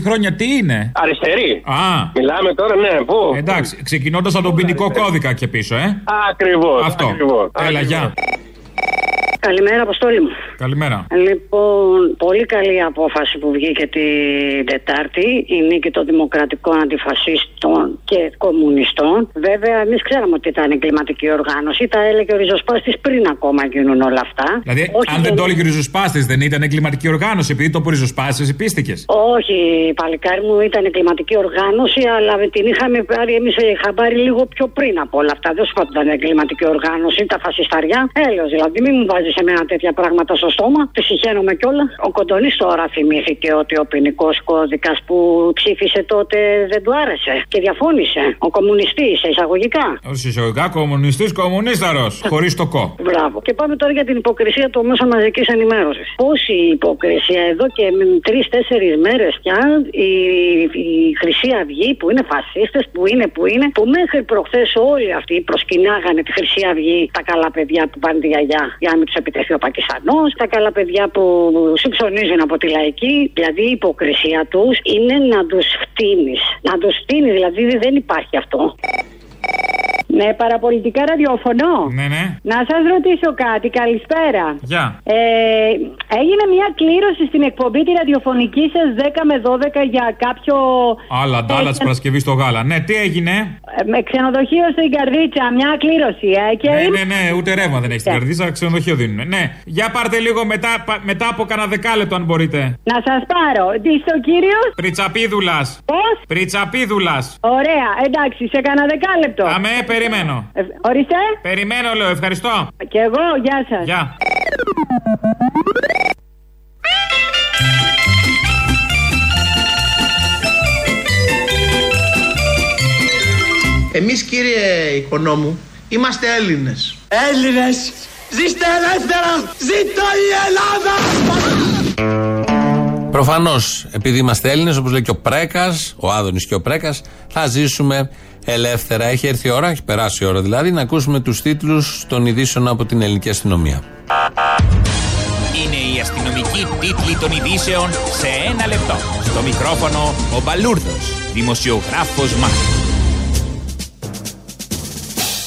χρόνια τι είναι; Αριστερή. Α. Μιλάμε τώρα, ναι, πού; Εντάξει, ξεκινώντας από τον ποινικό κώδικα και πίσω, ε. Ακριβώς. Αυτό. Έλα, γεια. Καλημέρα, Αποστόλη μου. Καλημέρα. Λοιπόν, πολύ καλή απόφαση που βγήκε την Τετάρτη, η νίκη των δημοκρατικών αντιφασίστων και κομμουνιστών. Βέβαια, εμείς ξέραμε ότι ήταν εγκληματική οργάνωση, τα έλεγε ο ριζοσπάστης πριν ακόμα γίνουν όλα αυτά. Δηλαδή, αν δεν το έλεγε ο ριζοσπάστης, δεν ήταν εγκληματική οργάνωση, επειδή το που ριζοσπάστης πίστηκε. Όχι, παλικάρι μου ήταν εγκληματική οργάνωση, αλλά την είχαμε πάρει εμείς χαμπάρι λίγο πιο πριν από όλα αυτά. Δεν σου είπα ότι ήταν εγκληματική οργάνωση, τα φασισταριά. Έλεος δηλαδή, μην μου βάζεις σε μένα τέτοια πράγματα στο στόμα. Τη συγχαίρομαι κιόλα. Ο Κοντονής τώρα θυμήθηκε ότι ο ποινικός κώδικας που ψήφισε τότε δεν του άρεσε και διαφώνησε. Ο κομμουνιστής, εισαγωγικά. Ω εισαγωγικά, κομμουνιστής, κομμουνίσταρος. Χωρίς το κο. Μπράβο. Και πάμε τώρα για την υποκρισία των μέσων μαζικής ενημέρωσης. Πόση υποκρισία εδώ και τρει-τέσσερι μέρες πια η, η Χρυσή Αυγή που είναι φασίστες, που είναι, που είναι, που μέχρι προχθές όλοι αυτοί προσκυνάγανε τη Χρυσή Αυγή, τα καλά παιδιά που πάνε τη γιαγιά για να μην τους επιτεθεί ο Πακιστανός, τα καλά παιδιά που συμψωνίζουν από τη λαϊκή. Δηλαδή η υποκρισία τους είναι να τους φτύνεις. Να τους φτύνεις, δηλαδή δεν υπάρχει αυτό. Ναι, παραπολιτικά ραδιοφωνό. Ναι, ναι. Να σας ρωτήσω κάτι, καλησπέρα. Γεια. Ε, έγινε μια κλήρωση στην εκπομπή τη ραδιοφωνική σας 10 με 12 για κάποιο. Άλλα, ντάλα της Παρασκευής στο γάλα. Ναι, τι έγινε; ε, Με ξενοδοχείο στην Καρδίτσα, μια κλήρωση. Ε, και Ναι, είμαι- ναι, ναι, ούτε ρεύμα δεν έχεις στην καρδίτσα, ξενοδοχείο δίνουν. Ναι, για πάρτε λίγο μετά, πα- μετά από κανένα δεκάλεπτο αν μπορείτε. Να σας πάρω. Τι στο κύριο; Πριτσαπίδουλας. Πώς; Πριτσαπίδουλας. Ωραία, εντάξει, σε κανένα δεκάλεπτο. Αμέ, περιμένω. Ε, ορίστε. Περιμένω, λέω, ευχαριστώ. Και εγώ, γεια σας. Γεια. Εμείς κύριε Οικονόμου είμαστε Έλληνες. Έλληνες, ζήστε ελεύθερα, ζήτω η Ελλάδα! Προφανώς, επειδή είμαστε Έλληνες, όπως λέει και ο Πρέκας, ο Άδωνης και ο Πρέκας, θα ζήσουμε ελεύθερα. Έχει έρθει η ώρα, έχει περάσει η ώρα δηλαδή, να ακούσουμε τους τίτλους των ειδήσεων από την ελληνική αστυνομία. Είναι η αστυνομική τίτλη των ειδήσεων σε ένα λεπτό. Στο μικρόφωνο ο Μπαλούρδος, δημοσιογράφος Μάρκος.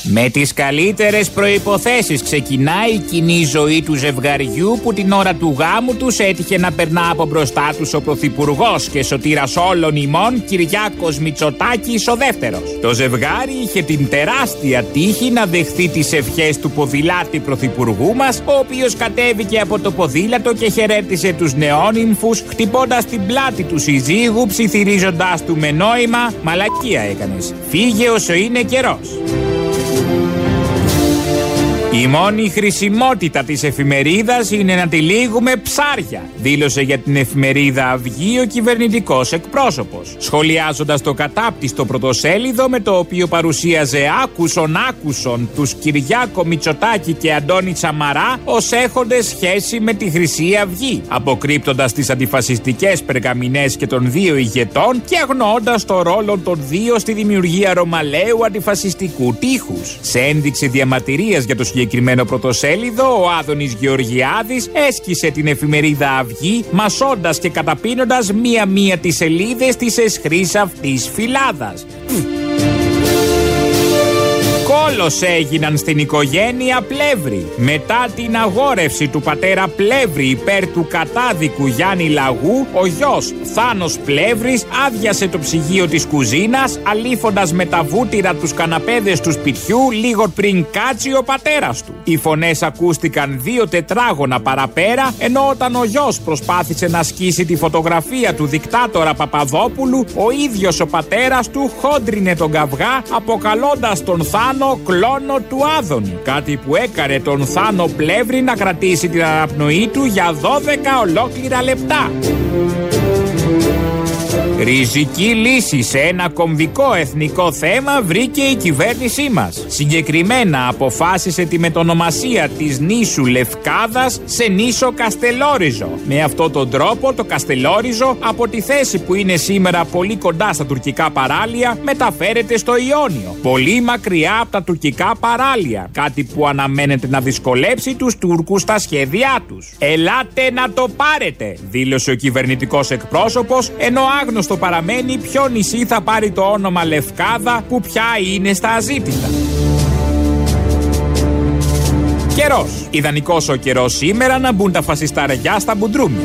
Με τις καλύτερες προϋποθέσεις ξεκινάει η κοινή ζωή του ζευγαριού που την ώρα του γάμου τους έτυχε να περνά από μπροστά τους ο Πρωθυπουργός και σωτήρας όλων ημών Κυριάκος Μητσοτάκης ο δεύτερος. Το ζευγάρι είχε την τεράστια τύχη να δεχθεί τις ευχές του ποδηλάτη Πρωθυπουργού μας ο οποίος κατέβηκε από το ποδήλατο και χαιρέτησε τους νεόνυμφους χτυπώντας την πλάτη του συζύγου ψιθυρίζοντάς του με νόημα «Μαλακία έκανες, φύγε όσο είναι καιρός». Η μόνη χρησιμότητα της εφημερίδας είναι να τυλίγουμε ψάρια, δήλωσε για την εφημερίδα Αυγή ο κυβερνητικός εκπρόσωπος, σχολιάζοντας το κατάπτυστο πρωτοσέλιδο με το οποίο παρουσίαζε άκουσον άκουσον τους Κυριάκο Μητσοτάκη και Αντώνη Τσαμαρά ως έχοντες σχέση με τη Χρυσή Αυγή, αποκρύπτοντας τις αντιφασιστικές περγαμηνές και των δύο ηγετών και αγνοώντας το ρόλο των δύο στη δημιουργία ρωμαλαίου αντιφασιστικού τείχους. Σε ένδειξη διαμαρτυρίας για το συγκεκριμένο πρωτοσέλιδο, ο Άδωνης Γεωργιάδης έσκησε την εφημερίδα Αυγή, μασώντας και καταπίνοντας μία-μία τις σελίδες της εσχρής αυτής φυλάδας. Όλος έγιναν στην οικογένεια Πλεύρη. Μετά την αγόρευση του πατέρα Πλεύρη υπέρ του κατάδικου Γιάννη Λαγού, ο γιος Θάνος Πλεύρης άδειασε το ψυγείο της κουζίνας, αλήφοντας με τα βούτυρα τους καναπέδες του σπιτιού λίγο πριν κάτσει ο πατέρας του. Οι φωνές ακούστηκαν δύο τετράγωνα παραπέρα, ενώ όταν ο γιος προσπάθησε να σκίσει τη φωτογραφία του δικτάτορα Παπαδόπουλου, ο ίδιος ο πατέρας του χόντρινε τον καυγά, αποκαλώντας τον Θάνο κλόνο του Άδωνη. Κάτι που έκανε τον Θάνο Πλεύρη να κρατήσει την αναπνοή του για 12 ολόκληρα λεπτά. Ριζική λύση σε ένα κομβικό εθνικό θέμα βρήκε η κυβέρνησή μας. Συγκεκριμένα αποφάσισε τη μετονομασία της νήσου Λευκάδας σε νήσο Καστελόριζο. Με αυτόν τον τρόπο το Καστελόριζο από τη θέση που είναι σήμερα πολύ κοντά στα τουρκικά παράλια μεταφέρεται στο Ιόνιο. Πολύ μακριά από τα τουρκικά παράλια. Κάτι που αναμένεται να δυσκολέψει τους Τούρκους στα σχέδιά τους. Ελάτε να το πάρετε, δήλωσε ο κυβερνητικός εκπρόσωπος, ενώ άγνωστο παραμένει ποιο νησί θα πάρει το όνομα Λευκάδα που πια είναι στα αζήτητα. Καιρός. Ιδανικός ο καιρός σήμερα να μπουν τα φασισταριά στα μπουντρούμια.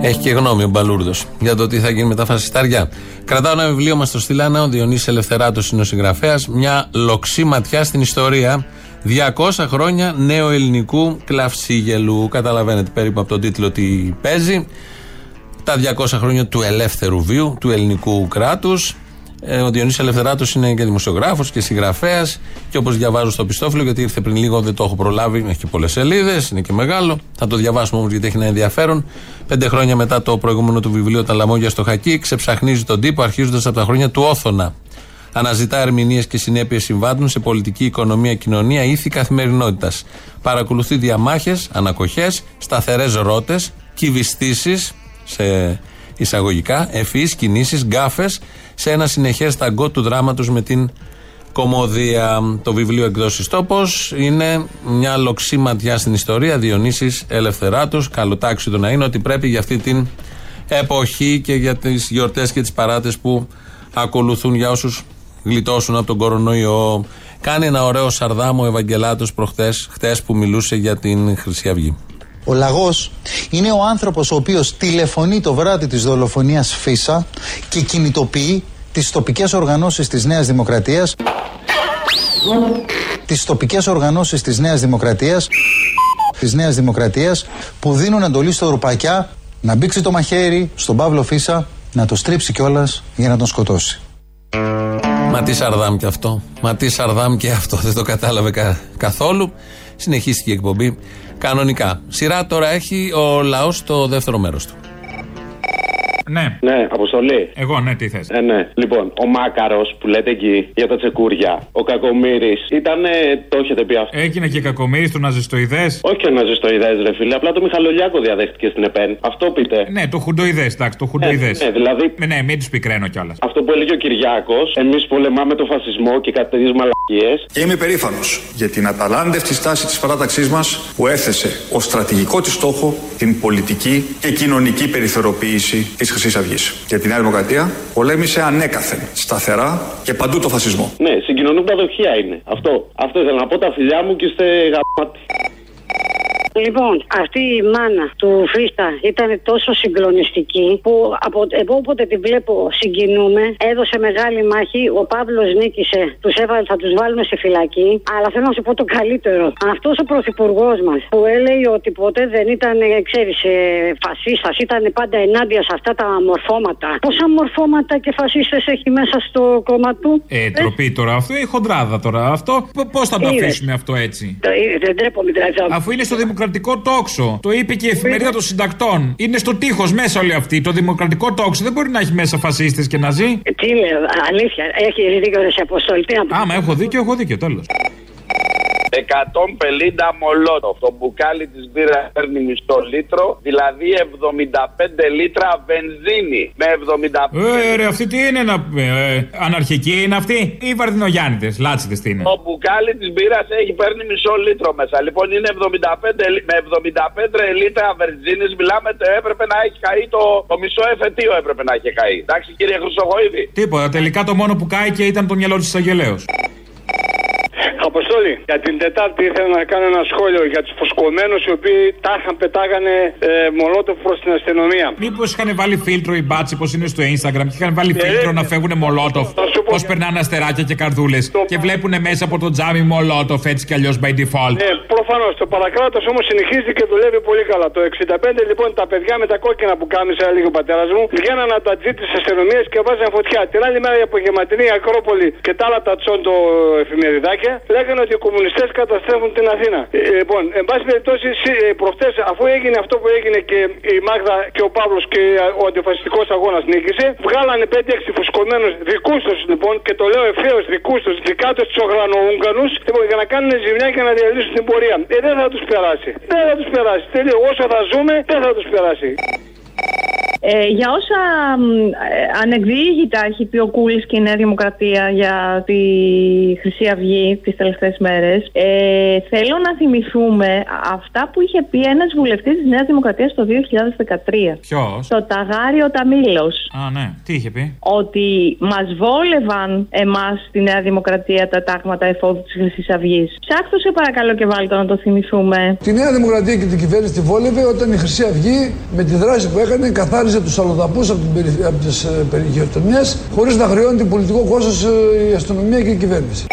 Έχει και γνώμη ο Μπαλούρδος για το τι θα γίνει με τα φασιστάρια. Κρατάω ένα βιβλίο μας στο Στυλάνα, ο Διονύη Ελευθεράτος είναι ο συγγραφέας. Μια λοξή ματιά στην ιστορία. 200 χρόνια νέο ελληνικού κλαυσίγελου. Καταλαβαίνετε περίπου από τον τίτλο τι παίζει. Τα 200 χρόνια του ελεύθερου βίου, του ελληνικού κράτους. Ε, ο Διονύσης Ελευθεράτος είναι και δημοσιογράφος και συγγραφέας και όπως διαβάζω στο πιστόφυλλο γιατί ήρθε πριν λίγο δεν το έχω προλάβει έχει και πολλές σελίδες, είναι και μεγάλο θα το διαβάσουμε όμως γιατί έχει ένα ενδιαφέρον πέντε χρόνια μετά το προηγούμενο του βιβλίο «Τα λαμόγια στο χακί» ξεψαχνίζει τον τύπο αρχίζοντας από τα χρόνια του Όθωνα Αναζητά ερμηνείες και συνέπειες συμβάντων σε πολιτική, οικονομία, κοινωνία, ήθη καθημερινότητας. Παρακολουθεί διαμάχες, ανακοχές, σταθερές ρότες, κυβιστήσεις σε εισαγωγικά, ευφυείς κινήσεις, γκάφες σε ένα συνεχές ταγκό του δράματος με την κομμωδία. Το βιβλίο εκδόσει τόπος είναι μια λοξή ματιά στην ιστορία. Διονύσης Ελευθεράτου. Καλοτάξιδο να είναι ότι πρέπει για αυτή την εποχή και για τις γιορτές και τις παράτες που ακολουθούν για όσους γλιτώσουν από τον κορονοϊό. Κάνει ένα ωραίο σαρδάμο ο Ευαγγελάτος προχτές, χτες που μιλούσε για την Χρυσή Αυγή. Ο λαγός είναι ο άνθρωπος ο οποίος τηλεφωνεί το βράδυ της δολοφονίας Φίσα και κινητοποιεί τις τοπικές οργανώσεις της Νέας Δημοκρατίας τις τοπικές οργανώσεις της Νέας Δημοκρατίας της Νέας Δημοκρατίας που δίνουν εντολή στο Ρουπακιά να μπήξει το μαχαίρι στον Παύλο Φίσα να το στρίψει κιόλας για να τον σκοτώσει. Μα τι Σαρδάμ και αυτό. Μα τι Σαρδάμ και αυτό. Δεν το κατάλαβε κα- καθόλου. Συνεχίστηκε η εκπομπή κανονικά. Σειρά τώρα έχει ο λαός το δεύτερο μέρος του. Ναι. Ναι, αποστολή. Εγώ, ναι, τι θες. Ε, ναι. Λοιπόν, ο Μάκαρος που λέτε εκεί για τα τσεκούρια, ο Κακομήρη, ήταν. Το έχετε πει αυτό. Έγινε και κακομίρι του ναζιστοειδές. Όχι και να ζει το ιδέε, ρε φίλε. Απλά το Μιχαλολιάκο διαδέχτηκε στην ΕΠΕΝ. Αυτό πείτε. Ναι, το χουντοειδές, εντάξει, το χουντοειδές. Ναι, δηλαδή. Ναι, μην τους πικραίνω κιόλας. Αυτό που έλεγε ο Κυριάκος, εμείς πολεμάμε το φασισμό και κάτι τέτοιες μαλακίες. Και είμαι περήφανος για την αταλάντευτη στάση της παράταξής μας που έθεσε ως στρατηγικό της στόχο την πολιτική και κοινωνική περιθωριοποίηση της Χρυσής Αυγής. Και τη Νέα Δημοκρατία πολέμησε ανέκαθεν, σταθερά και παντού το φασισμό. Ναι, συγκοινωνούν τα δοχεία είναι. Αυτό. Αυτό ήθελα να πω τα φιλιά μου και είστε γαμάτι. Λοιπόν, αυτή η μάνα του Φίστα ήταν τόσο συγκλονιστική που από, εγώ όποτε τη βλέπω συγκινούμε. Έδωσε μεγάλη μάχη. Ο Παύλος νίκησε. Τους έβαλε, θα τους βάλουμε στη φυλακή. Αλλά θέλω να σου πω το καλύτερο. Αυτός ο πρωθυπουργός μας που έλεγε ότι ποτέ δεν ήταν, ξέρεις, φασίστας, ήταν πάντα ενάντια σε αυτά τα μορφώματα. Πόσα μορφώματα και φασίστες έχει μέσα στο κόμμα του; Ε, τροπή τώρα αυτό ή χοντράδα τώρα αυτό. Πώς θα το Είδες. αφήσουμε αυτό έτσι; Το- ε, Δεν τρέπομαι δηλαδή. Αφού είναι στο δημοκρατικό τόξο. Το είπε και η εφημερίδα των συντακτών. Είναι στο τείχος μέσα όλοι αυτοί. Το δημοκρατικό τόξο δεν μπορεί να έχει μέσα φασίστες και ναζί. Ε, Τι λέω, αλήθεια, έχει δίκιο σε αποστολή. Τι να πω. Άμα έχω δίκιο, έχω δίκιο, τέλος. 150 μολότοφ. Το μπουκάλι της μπύρας παίρνει μισό λίτρο, δηλαδή 75 λίτρα βενζίνη. Με 75 Ε, ρε, αυτή τι είναι να πούμε. Ε, αναρχική είναι αυτή ή βαρδινογιάννητες, λάτσιδε τι είναι; Το μπουκάλι της μπύρας έχει παίρνει μισό λίτρο μέσα. Λοιπόν είναι 75, λι- με 75 λίτρα βενζίνης. Μιλάμε ότι έπρεπε να έχει καεί το, το μισό εφετείο έπρεπε να έχει καεί. Εντάξει κύριε Χρυσογοίδη. Τίποτα. Τελικά το μόνο που κάηκε ήταν το μυαλό της Αγγελέω. Αποστόλη, για την Τετάρτη ήθελα να κάνω ένα σχόλιο για τους φουσκωμένους οι οποίοι τάχαν πετάγανε ε, μολότοφ προς την αστυνομία. Μήπως είχαν βάλει φίλτρο οι μπάτσι, πώ είναι στο Instagram, και είχαν βάλει φίλτρο να φεύγουν μολότοφ. Πώς περνάνε αστεράκια και καρδούλες. Και βλέπουν μέσα από το τζάμι μολότοφ έτσι κι αλλιώς by default. Ναι, προφανώς. Το παρακράτος όμως συνεχίζει και δουλεύει πολύ καλά. Το 65 λοιπόν τα παιδιά με τα κόκκινα που κάμισε έλεγε ο πατέρας μου βγαίναν από τα τζι της αστυνομίας και βάζαν φωτιά. Την άλλη μέρα η απογευματινή Ακρόπολη και τα άλλα τα τσόντο εφημεριδάκια λέγανε ότι οι κομμουνιστές καταστρέφουν την Αθήνα. Ε, λοιπόν, εν πάση περιπτώσει, προχτέ αφού έγινε αυτό που έγινε και η Μάγδα και ο Παύλος και ο αντιφασιστικός αγώνας νίκησε, βγάλανε 5-6 φουσκωμένους δικού του λοιπόν και το λέω ευθέως δικού του, δικά τους Τσογρανοούγκανου λοιπόν, για να κάνουν ζημιά και να διαλύσουν την πορεία. Ε, δεν θα τους περάσει. Δεν θα τους περάσει. Τελείω. Όσο θα ζούμε, δεν θα τους περάσει. Ε, για όσα μ, ε, ανεκδιήγητα έχει πει ο Κούλης και η Νέα Δημοκρατία για τη Χρυσή Αυγή τις τελευταίες μέρες ε, θέλω να θυμηθούμε αυτά που είχε πει ένας βουλευτής της Νέας Δημοκρατίας το 2013 Ποιος; το Ταγάριο Ταμήλος Α, ναι. Τι είχε πει; ότι μας βόλευαν εμάς στη Νέα Δημοκρατία τα τάγματα εφόδου της Χρυσής Αυγής. Ψάχτω σε παρακαλώ και βάλτε να το θυμηθούμε. Τη Νέα Δημοκρατία και την κυβέρνηση τη βόλευε όταν η Χρυσή Αυγή με τη δράση που έκανε καθάριζε τους αλλοδαπού από, την περι... από τις περιοχέ χωρίς να χρεώνει την πολιτικό κόστος η αστυνομία και η κυβέρνηση.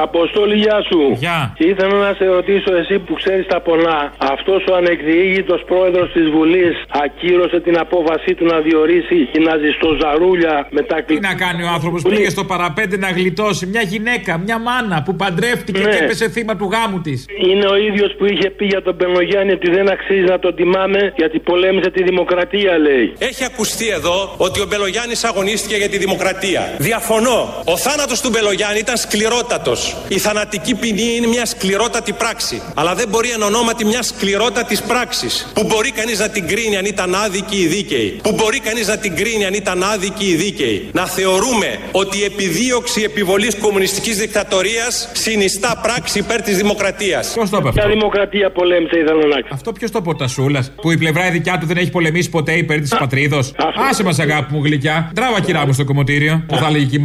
Αποστόλη, γεια σου. Γεια. Ήθελα να σε ρωτήσω, εσύ που ξέρεις τα πολλά, αυτός ο ανεκδιήγητο πρόεδρος της Βουλής ακύρωσε την απόφασή του να διορίσει την Αζιστοζαρούλια μετά Τι να κάνει ο άνθρωπος που πήγε στο παραπέντε να γλιτώσει μια γυναίκα, μια μάνα που παντρεύτηκε Ναι. και έπεσε θύμα του γάμου της. Είναι ο ίδιος που είχε πει για τον Πελογιάννη ότι δεν αξίζει να τον τιμάμε γιατί πολέμησε τη δημοκρατία, λέει. Έχει ακουστεί εδώ ότι ο Μπελογιάννη αγωνίστηκε για τη δημοκρατία. Διαφωνώ. Ο θάνατος του Μπελογιάννη ήταν σκληρότατος. Η θανατική ποινή είναι μια σκληρότατη πράξη. Αλλά δεν μπορεί εν ονόματι μια σκληρότατης πράξης που μπορεί κανείς να την κρίνει αν ήταν άδικη ή δίκαιη; Που μπορεί κανείς να την κρίνει αν ήταν άδικη ή δίκαιη; Να θεωρούμε ότι η επιδίωξη επιβολής κομμουνιστικής δικτατορίας συνιστά πράξη υπέρ της δημοκρατίας. Ποιος το είπε αυτό; Ποια δημοκρατία πολέμησε, ήθελα να Αυτό ποιος το είπε ο Τασούλας, που η πλευρά η δικιά του δεν έχει πολεμήσει ποτέ υπέρ της πατρίδος; Άσε μας, αγάπη μου γλυκιά. Τράβα κυρά μου στο κομμωτήριο, που θα έλεγε και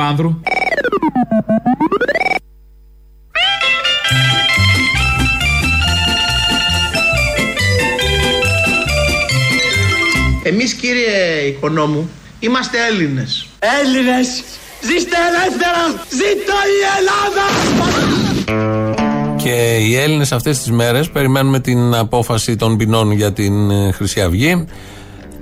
Οικονόμου είμαστε Έλληνες. Έλληνες, ζήστε ελεύθερα, ζήτω η Ελλάδα! Και οι Έλληνες αυτές τις μέρες περιμένουμε την απόφαση των ποινών για την ε, Χρυσή Αυγή.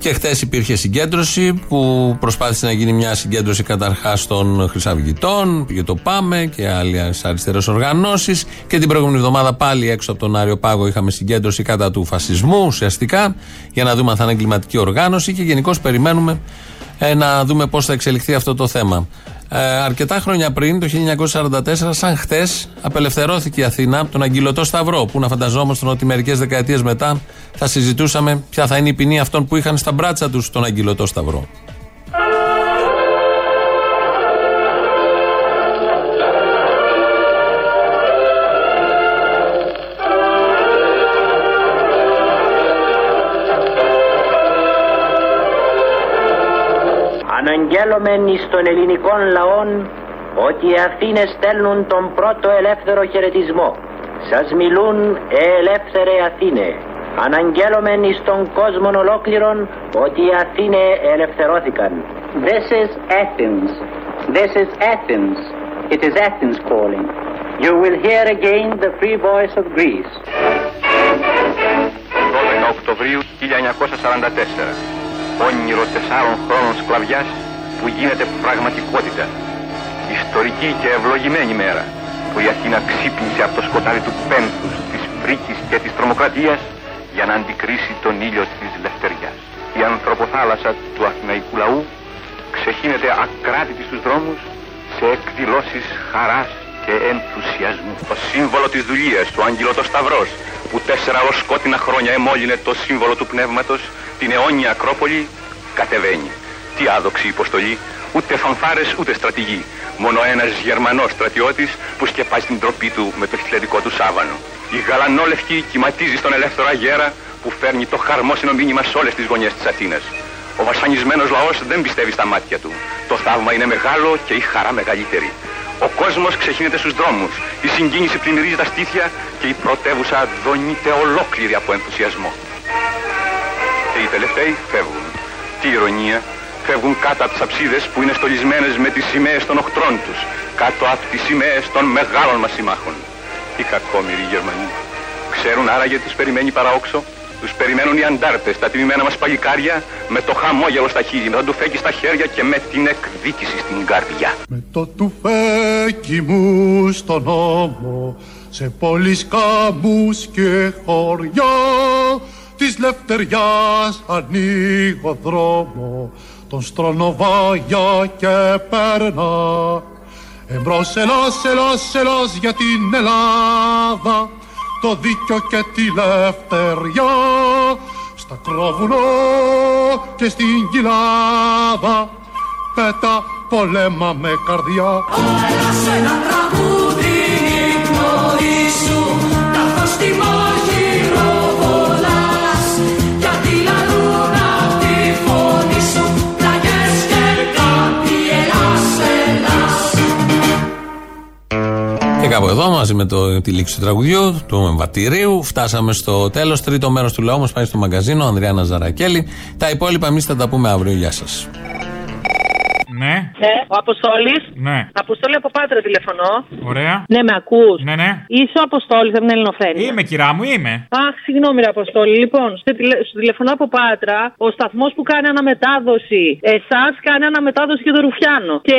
Και χθες υπήρχε συγκέντρωση που προσπάθησε να γίνει μια συγκέντρωση καταρχάς των Χρυσαυγητών, πήγε το Πάμε και άλλε αριστερές οργανώσεις. Και την προηγούμενη εβδομάδα πάλι έξω από τον Άριο Πάγο είχαμε συγκέντρωση κατά του φασισμού ουσιαστικά για να δούμε αν θα είναι εγκληματική οργάνωση και γενικώς περιμένουμε ε, να δούμε πώς θα εξελιχθεί αυτό το θέμα. Ε, αρκετά χρόνια πριν, το 1944, σαν χτες, απελευθερώθηκε η Αθήνα από τον Αγγιλωτό Σταυρό. Που να φανταζόμασταν ότι μερικές δεκαετίες μετά θα συζητούσαμε ποια θα είναι η ποινή αυτών που είχαν στα μπράτσα τους τον Αγγιλωτό Σταυρό. Αναγγέλωμεν εις των ελληνικών λαών ότι οι Αθήνες στέλνουν τον πρώτο ελεύθερο χαιρετισμό. Σας μιλούν «Ε, ελεύθερε Αθήνε. Αναγγέλωμεν εις τον κόσμο ολόκληρον ότι οι Αθήνε ελευθερώθηκαν. This is Athens. This is Athens. It is Athens calling. You will hear again the free voice of Greece. 12 Οκτωβρίου 1944. Όνειρο τεσσάρων χρόνων σκλαβιάς που γίνεται πραγματικότητα. Ιστορική και ευλογημένη μέρα που η Αθήνα ξύπνησε από το σκοτάδι του πένθους, της φρίκης και της τρομοκρατίας για να αντικρίσει τον ήλιο της λευτεριάς. Η ανθρωποθάλασσα του αθηναϊκού λαού ξεχύνεται ακράτητη στους δρόμους σε εκδηλώσεις χαράς και ενθουσιασμού. Το σύμβολο της δουλείας, του άγγελο το σταυρός, που τέσσερα ως σκότεινα χρόνια εμόλυνε το σύμβολο του πνεύματος, την αιώνια Ακρόπολη, κατεβαίνει. Τι άδοξη υποστολή, ούτε φανφάρες ούτε στρατηγοί. Μόνο ένας Γερμανός στρατιώτης που σκεπάζει την τροπή του με το χιτλερικό του σάβανο. Η γαλανόλευκη κυματίζει στον ελεύθερο αγέρα που φέρνει το χαρμόσυνο μήνυμα σε όλες τις γωνιές της Αθήνας. Ο βασανισμένος λαός δεν πιστεύει στα μάτια του. Το θαύμα είναι μεγάλο και η χαρά μεγαλύτερη. Ο κόσμος ξεχύνεται στους δρόμους. Η συγκίνηση πλημμυρίζει τα στήθια και η πρωτεύουσα δονείται ολόκληρη από ενθουσιασμό. Και οι τελευταίοι φεύγουν. Τι ηρωνία. Φεύγουν κάτω από τις αψίδες που είναι στολισμένες με τις σημαίες των οχτρών τους. Κάτω από τις σημαίες των μεγάλων μας συμμάχων. Οι κακόμοιροι Γερμανοί. Ξέρουν άραγε τους περιμένει παραόξο. Τους περιμένουν οι αντάρτες, τα τιμημένα μας παλικάρια, με το χαμόγελο στα χείλη, με το τουφέκι στα χέρια και με την εκδίκηση στην καρδιά. Το τουφέκι μου στον ώμο σε πόλεις καμπούς και χωριά της λευτεριάς ανοίγω δρόμο τον στρονοβάγια και περνά Εμπρός Ελλάς, Ελλάς, Ελλάς για την Ελλάδα το δίκιο και τη λευτεριά. Στα κρόβουνο και στην κοιλάδα πέτα πολέμα με καρδιά. Όλα σε ένα τραγούδι Και κάπου εδώ, μαζί με το, τη λήξη του τραγουδιού, του εμβατηρίου, φτάσαμε στο τέλος. Τρίτο μέρος του λαού μας πάει στο μαγκαζίνο, ο Ανδριάννα Ζαρακέλη. Τα υπόλοιπα εμείς θα τα πούμε αύριο. Γεια σας. Ναι, Ναι, ο Αποστόλης. ναι. Αποστόλη από Πάτρα τηλεφωνώ. Ωραία. Ναι, με ακούς. Ναι, ναι. Είσαι ο Αποστόλης από την Ελληνοφρένεια. Είμαι, κυρά μου, είμαι. Αχ, συγγνώμη, ρε Αποστόλη. Λοιπόν, στο, τηλε... στο τηλεφωνώ από Πάτρα, ο σταθμός που κάνει αναμετάδοση, εσάς κάνει αναμετάδοση και το Ρουφιάνο. Και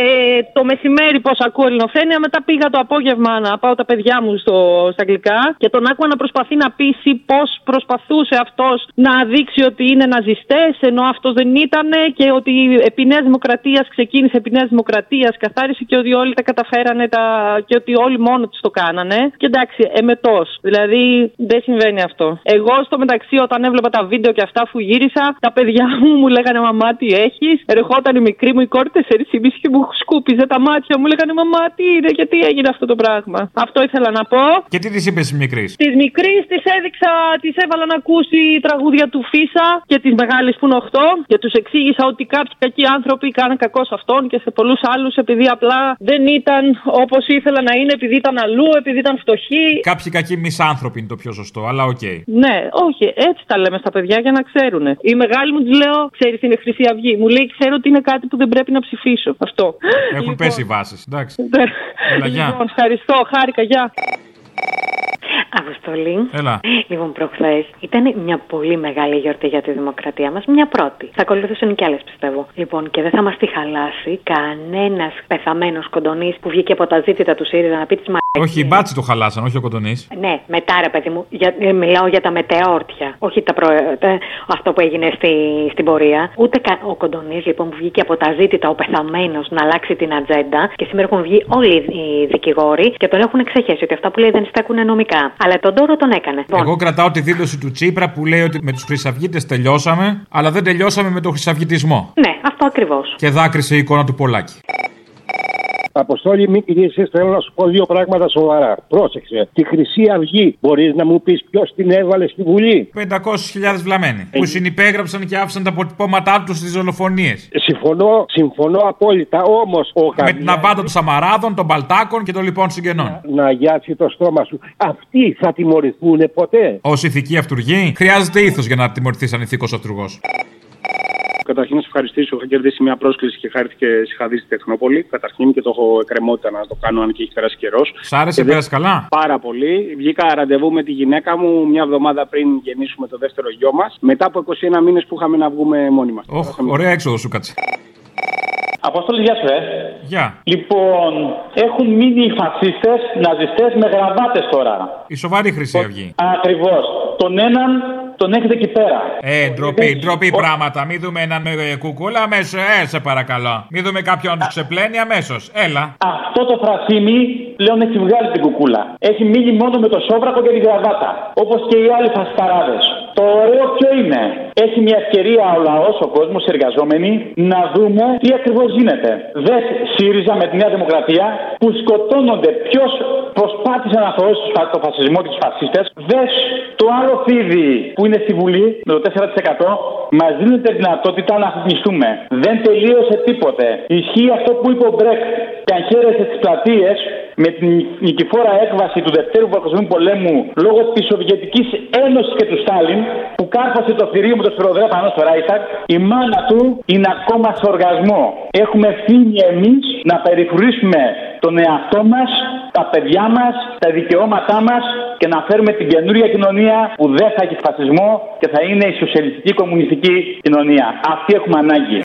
το μεσημέρι, πώς ακούω Ελληνοφρένεια, μετά πήγα το απόγευμα να πάω τα παιδιά μου στο... στα αγγλικά και τον άκουγα να προσπαθεί να πείσει πώς προσπαθούσε αυτός να δείξει ότι είναι ναζιστές, ενώ αυτός δεν ήταν και ότι επί Νέας Δημοκρατίας ξεκίνησε επί Νέας Δημοκρατίας, καθάρισε και ότι όλοι τα καταφέρανε τα... και ότι όλοι μόνο τους το κάνανε. Και εντάξει, εμετός. Δηλαδή δεν συμβαίνει αυτό. Εγώ στο μεταξύ, όταν έβλεπα τα βίντεο και αυτά που γύρισα, τα παιδιά μου μου λέγανε Μαμά, τι έχεις; Ερχόταν η μικρή μου η κόρη 4,5 και μου σκούπιζε τα μάτια μου. Λέγανε Μαμά, τι είναι, γιατί έγινε αυτό το πράγμα; Αυτό ήθελα να πω. Και τι της είπες της μικρής; Της μικρής της έδειξα, της έβαλα να ακούσει τραγούδια του Φύσσα και της μεγάλης που είναι 8 και τους εξήγησα ότι κάποιοι κακοί άνθρωποι κάναν κακό σε αυτόν και σε πολλούς άλλους επειδή απλά δεν ήταν όπως ήθελαν να είναι, επειδή ήταν αλλού, επειδή ήταν φτωχοί. Κάποιοι κακοί μισάνθρωποι είναι το πιο σωστό, αλλά οκ. Ναι, όχι, έτσι τα λέμε στα παιδιά για να ξέρουν. Η μεγάλη μου τη λέω, ξέρεις, είναι Χρυσή Αυγή. Μου λέει, ξέρω ότι είναι κάτι που δεν πρέπει να ψηφίσω. Αυτό. Έχουν πέσει οι βάσεις. Εντάξει. Ναι. Έλα, γεια. Λοιπόν, ευχαριστώ, χάρηκα, γεια. Αποστολή. Έλα. Λοιπόν, προχθές ήταν μια πολύ μεγάλη γιορτή για τη δημοκρατία μας. Μια πρώτη. Θα ακολουθήσουν και άλλες, πιστεύω. Λοιπόν, και δεν θα μας τη χαλάσει κανένας πεθαμένος κοντονής που βγήκε από τα ζήτητα του ΣΥΡΙΖΑ να πει τις μα. Όχι, οι μπάτσι το χαλάσαν, όχι ο κοντονής. Ναι, μετά ρε παιδί μου, για, ε, μιλάω για τα μετεόρτια. Όχι τα προ, τα- αυτό που έγινε στη, στην πορεία. Ούτε κα, ο Κοντονής λοιπόν που βγήκε από τα ζήτητα ο πεθαμένος να αλλάξει την ατζέντα. Και σήμερα έχουν βγει όλοι οι δικηγόροι και τον έχουν ξεχέσει ότι αυτά που λέει δεν στέκουν νομικά. Αλλά τον τόρο τον έκανε. Λοιπόν, Εγώ κρατάω τη δήλωση του Τσίπρα που λέει ότι με τους Χρυσαυγίτες τελειώσαμε, αλλά δεν τελειώσαμε με τον Χρυσαυγητισμό. Ναι, αυτό ακριβώς. Και δάκρυσε η εικόνα του Πολάκη. Αποστόλη, μην κλείσει. Θέλω να σου πω δύο πράγματα σοβαρά. Πρόσεξε. Τη Χρυσή Αυγή μπορείς να μου πεις ποιος την έβαλε στη Βουλή; 500.000 βλαμμένοι. Που συνυπέγραψαν και άφησαν τα αποτυπώματά τους στις δολοφονίες. Συμφωνώ, συμφωνώ απόλυτα. Όμως ο Με την Καμιάτης- αβάντα των Σαμαράδων, των Παλτάκων και των λοιπόν συγγενών. να γιάσει το στόμα σου. Αυτοί θα τιμωρηθούν ποτέ. Ω ηθική αυτούργη, χρειάζεται ήθος για να τιμωρηθείς σαν ηθικός αυτούργος. Καταρχήν να σε ευχαριστήσω. Είχα κερδίσει μια πρόσκληση και χάρη και είχα δει στη Τεχνόπολη. Καταρχήν και το έχω εκκρεμότητα να το κάνω, αν και έχει περάσει καιρός. Σ' άρεσε, πέρασε καλά; Πάρα πολύ. Βγήκα ραντεβού με τη γυναίκα μου μια εβδομάδα πριν γεννήσουμε το δεύτερο γιο μας. Μετά από 21 μήνες που είχαμε να βγούμε μόνοι μας. Οχ, ωραία έξοδο σου κάτσε. Απόστολη, γεια σου, ε. Γεια. Λοιπόν, έχουν μείνει οι φασίστες ναζιστές με γραμμάτες τώρα. Η σοβαρή Χρυσή Αυγή. Ακριβώς. Τον έναν τον έχετε εκεί πέρα. Ε, ντροπή, ντροπή πράγματα. Μην δούμε έναν ε, κουκούλα αμέσως. Ε, σε παρακαλώ. Μην δούμε κάποιον του ξεπλένει αμέσως. Έλα. Αυτό το φρασίμι πλέον έχει βγάλει την κουκούλα. Έχει μείνει μόνο με το σόβρακο και την γραβάτα. Όπως και οι άλλοι φασισταράδε. Το ωραίο ποιο είναι; Έχει μια ευκαιρία ο λαός, ο κόσμος, οι εργαζόμενοι να δούμε τι ακριβώς γίνεται. Δε ΣΥΡΙΖΑ με τη Νέα Δημοκρατία που σκοτώνονται. Ποιος προσπάθησε να φορέσει το φασισμό και τους φασίστες. Δες το άλλο φίδι που είναι στη Βουλή με το 4% μας δίνεται δυνατότητα να αφημιστούμε. Δεν τελείωσε τίποτε. Ισχύει αυτό που είπε ο Μπρέκ και αν χαίρεσε τις πλατείες με την νικηφόρα έκβαση του Δευτέρου Παγκοσμίου Πολέμου λόγω της Σοβιετικής Ένωσης και του Στάλιν που κάρφασε το θηρίο με το σφυροδρέπανο στο Ράιτακ, η μάνα του είναι ακόμα σε οργασμό. Έχουμε ευθύνη εμείς να περιφρουρήσουμε τον εαυτό μας, τα παιδιά μας, τα δικαιώματά μας και να φέρουμε την καινούρια κοινωνία που δεν θα έχει φασισμό και θα είναι η σοσιαλιστική κομμουνιστική κοινωνία. Αυτή έχουμε ανάγκη.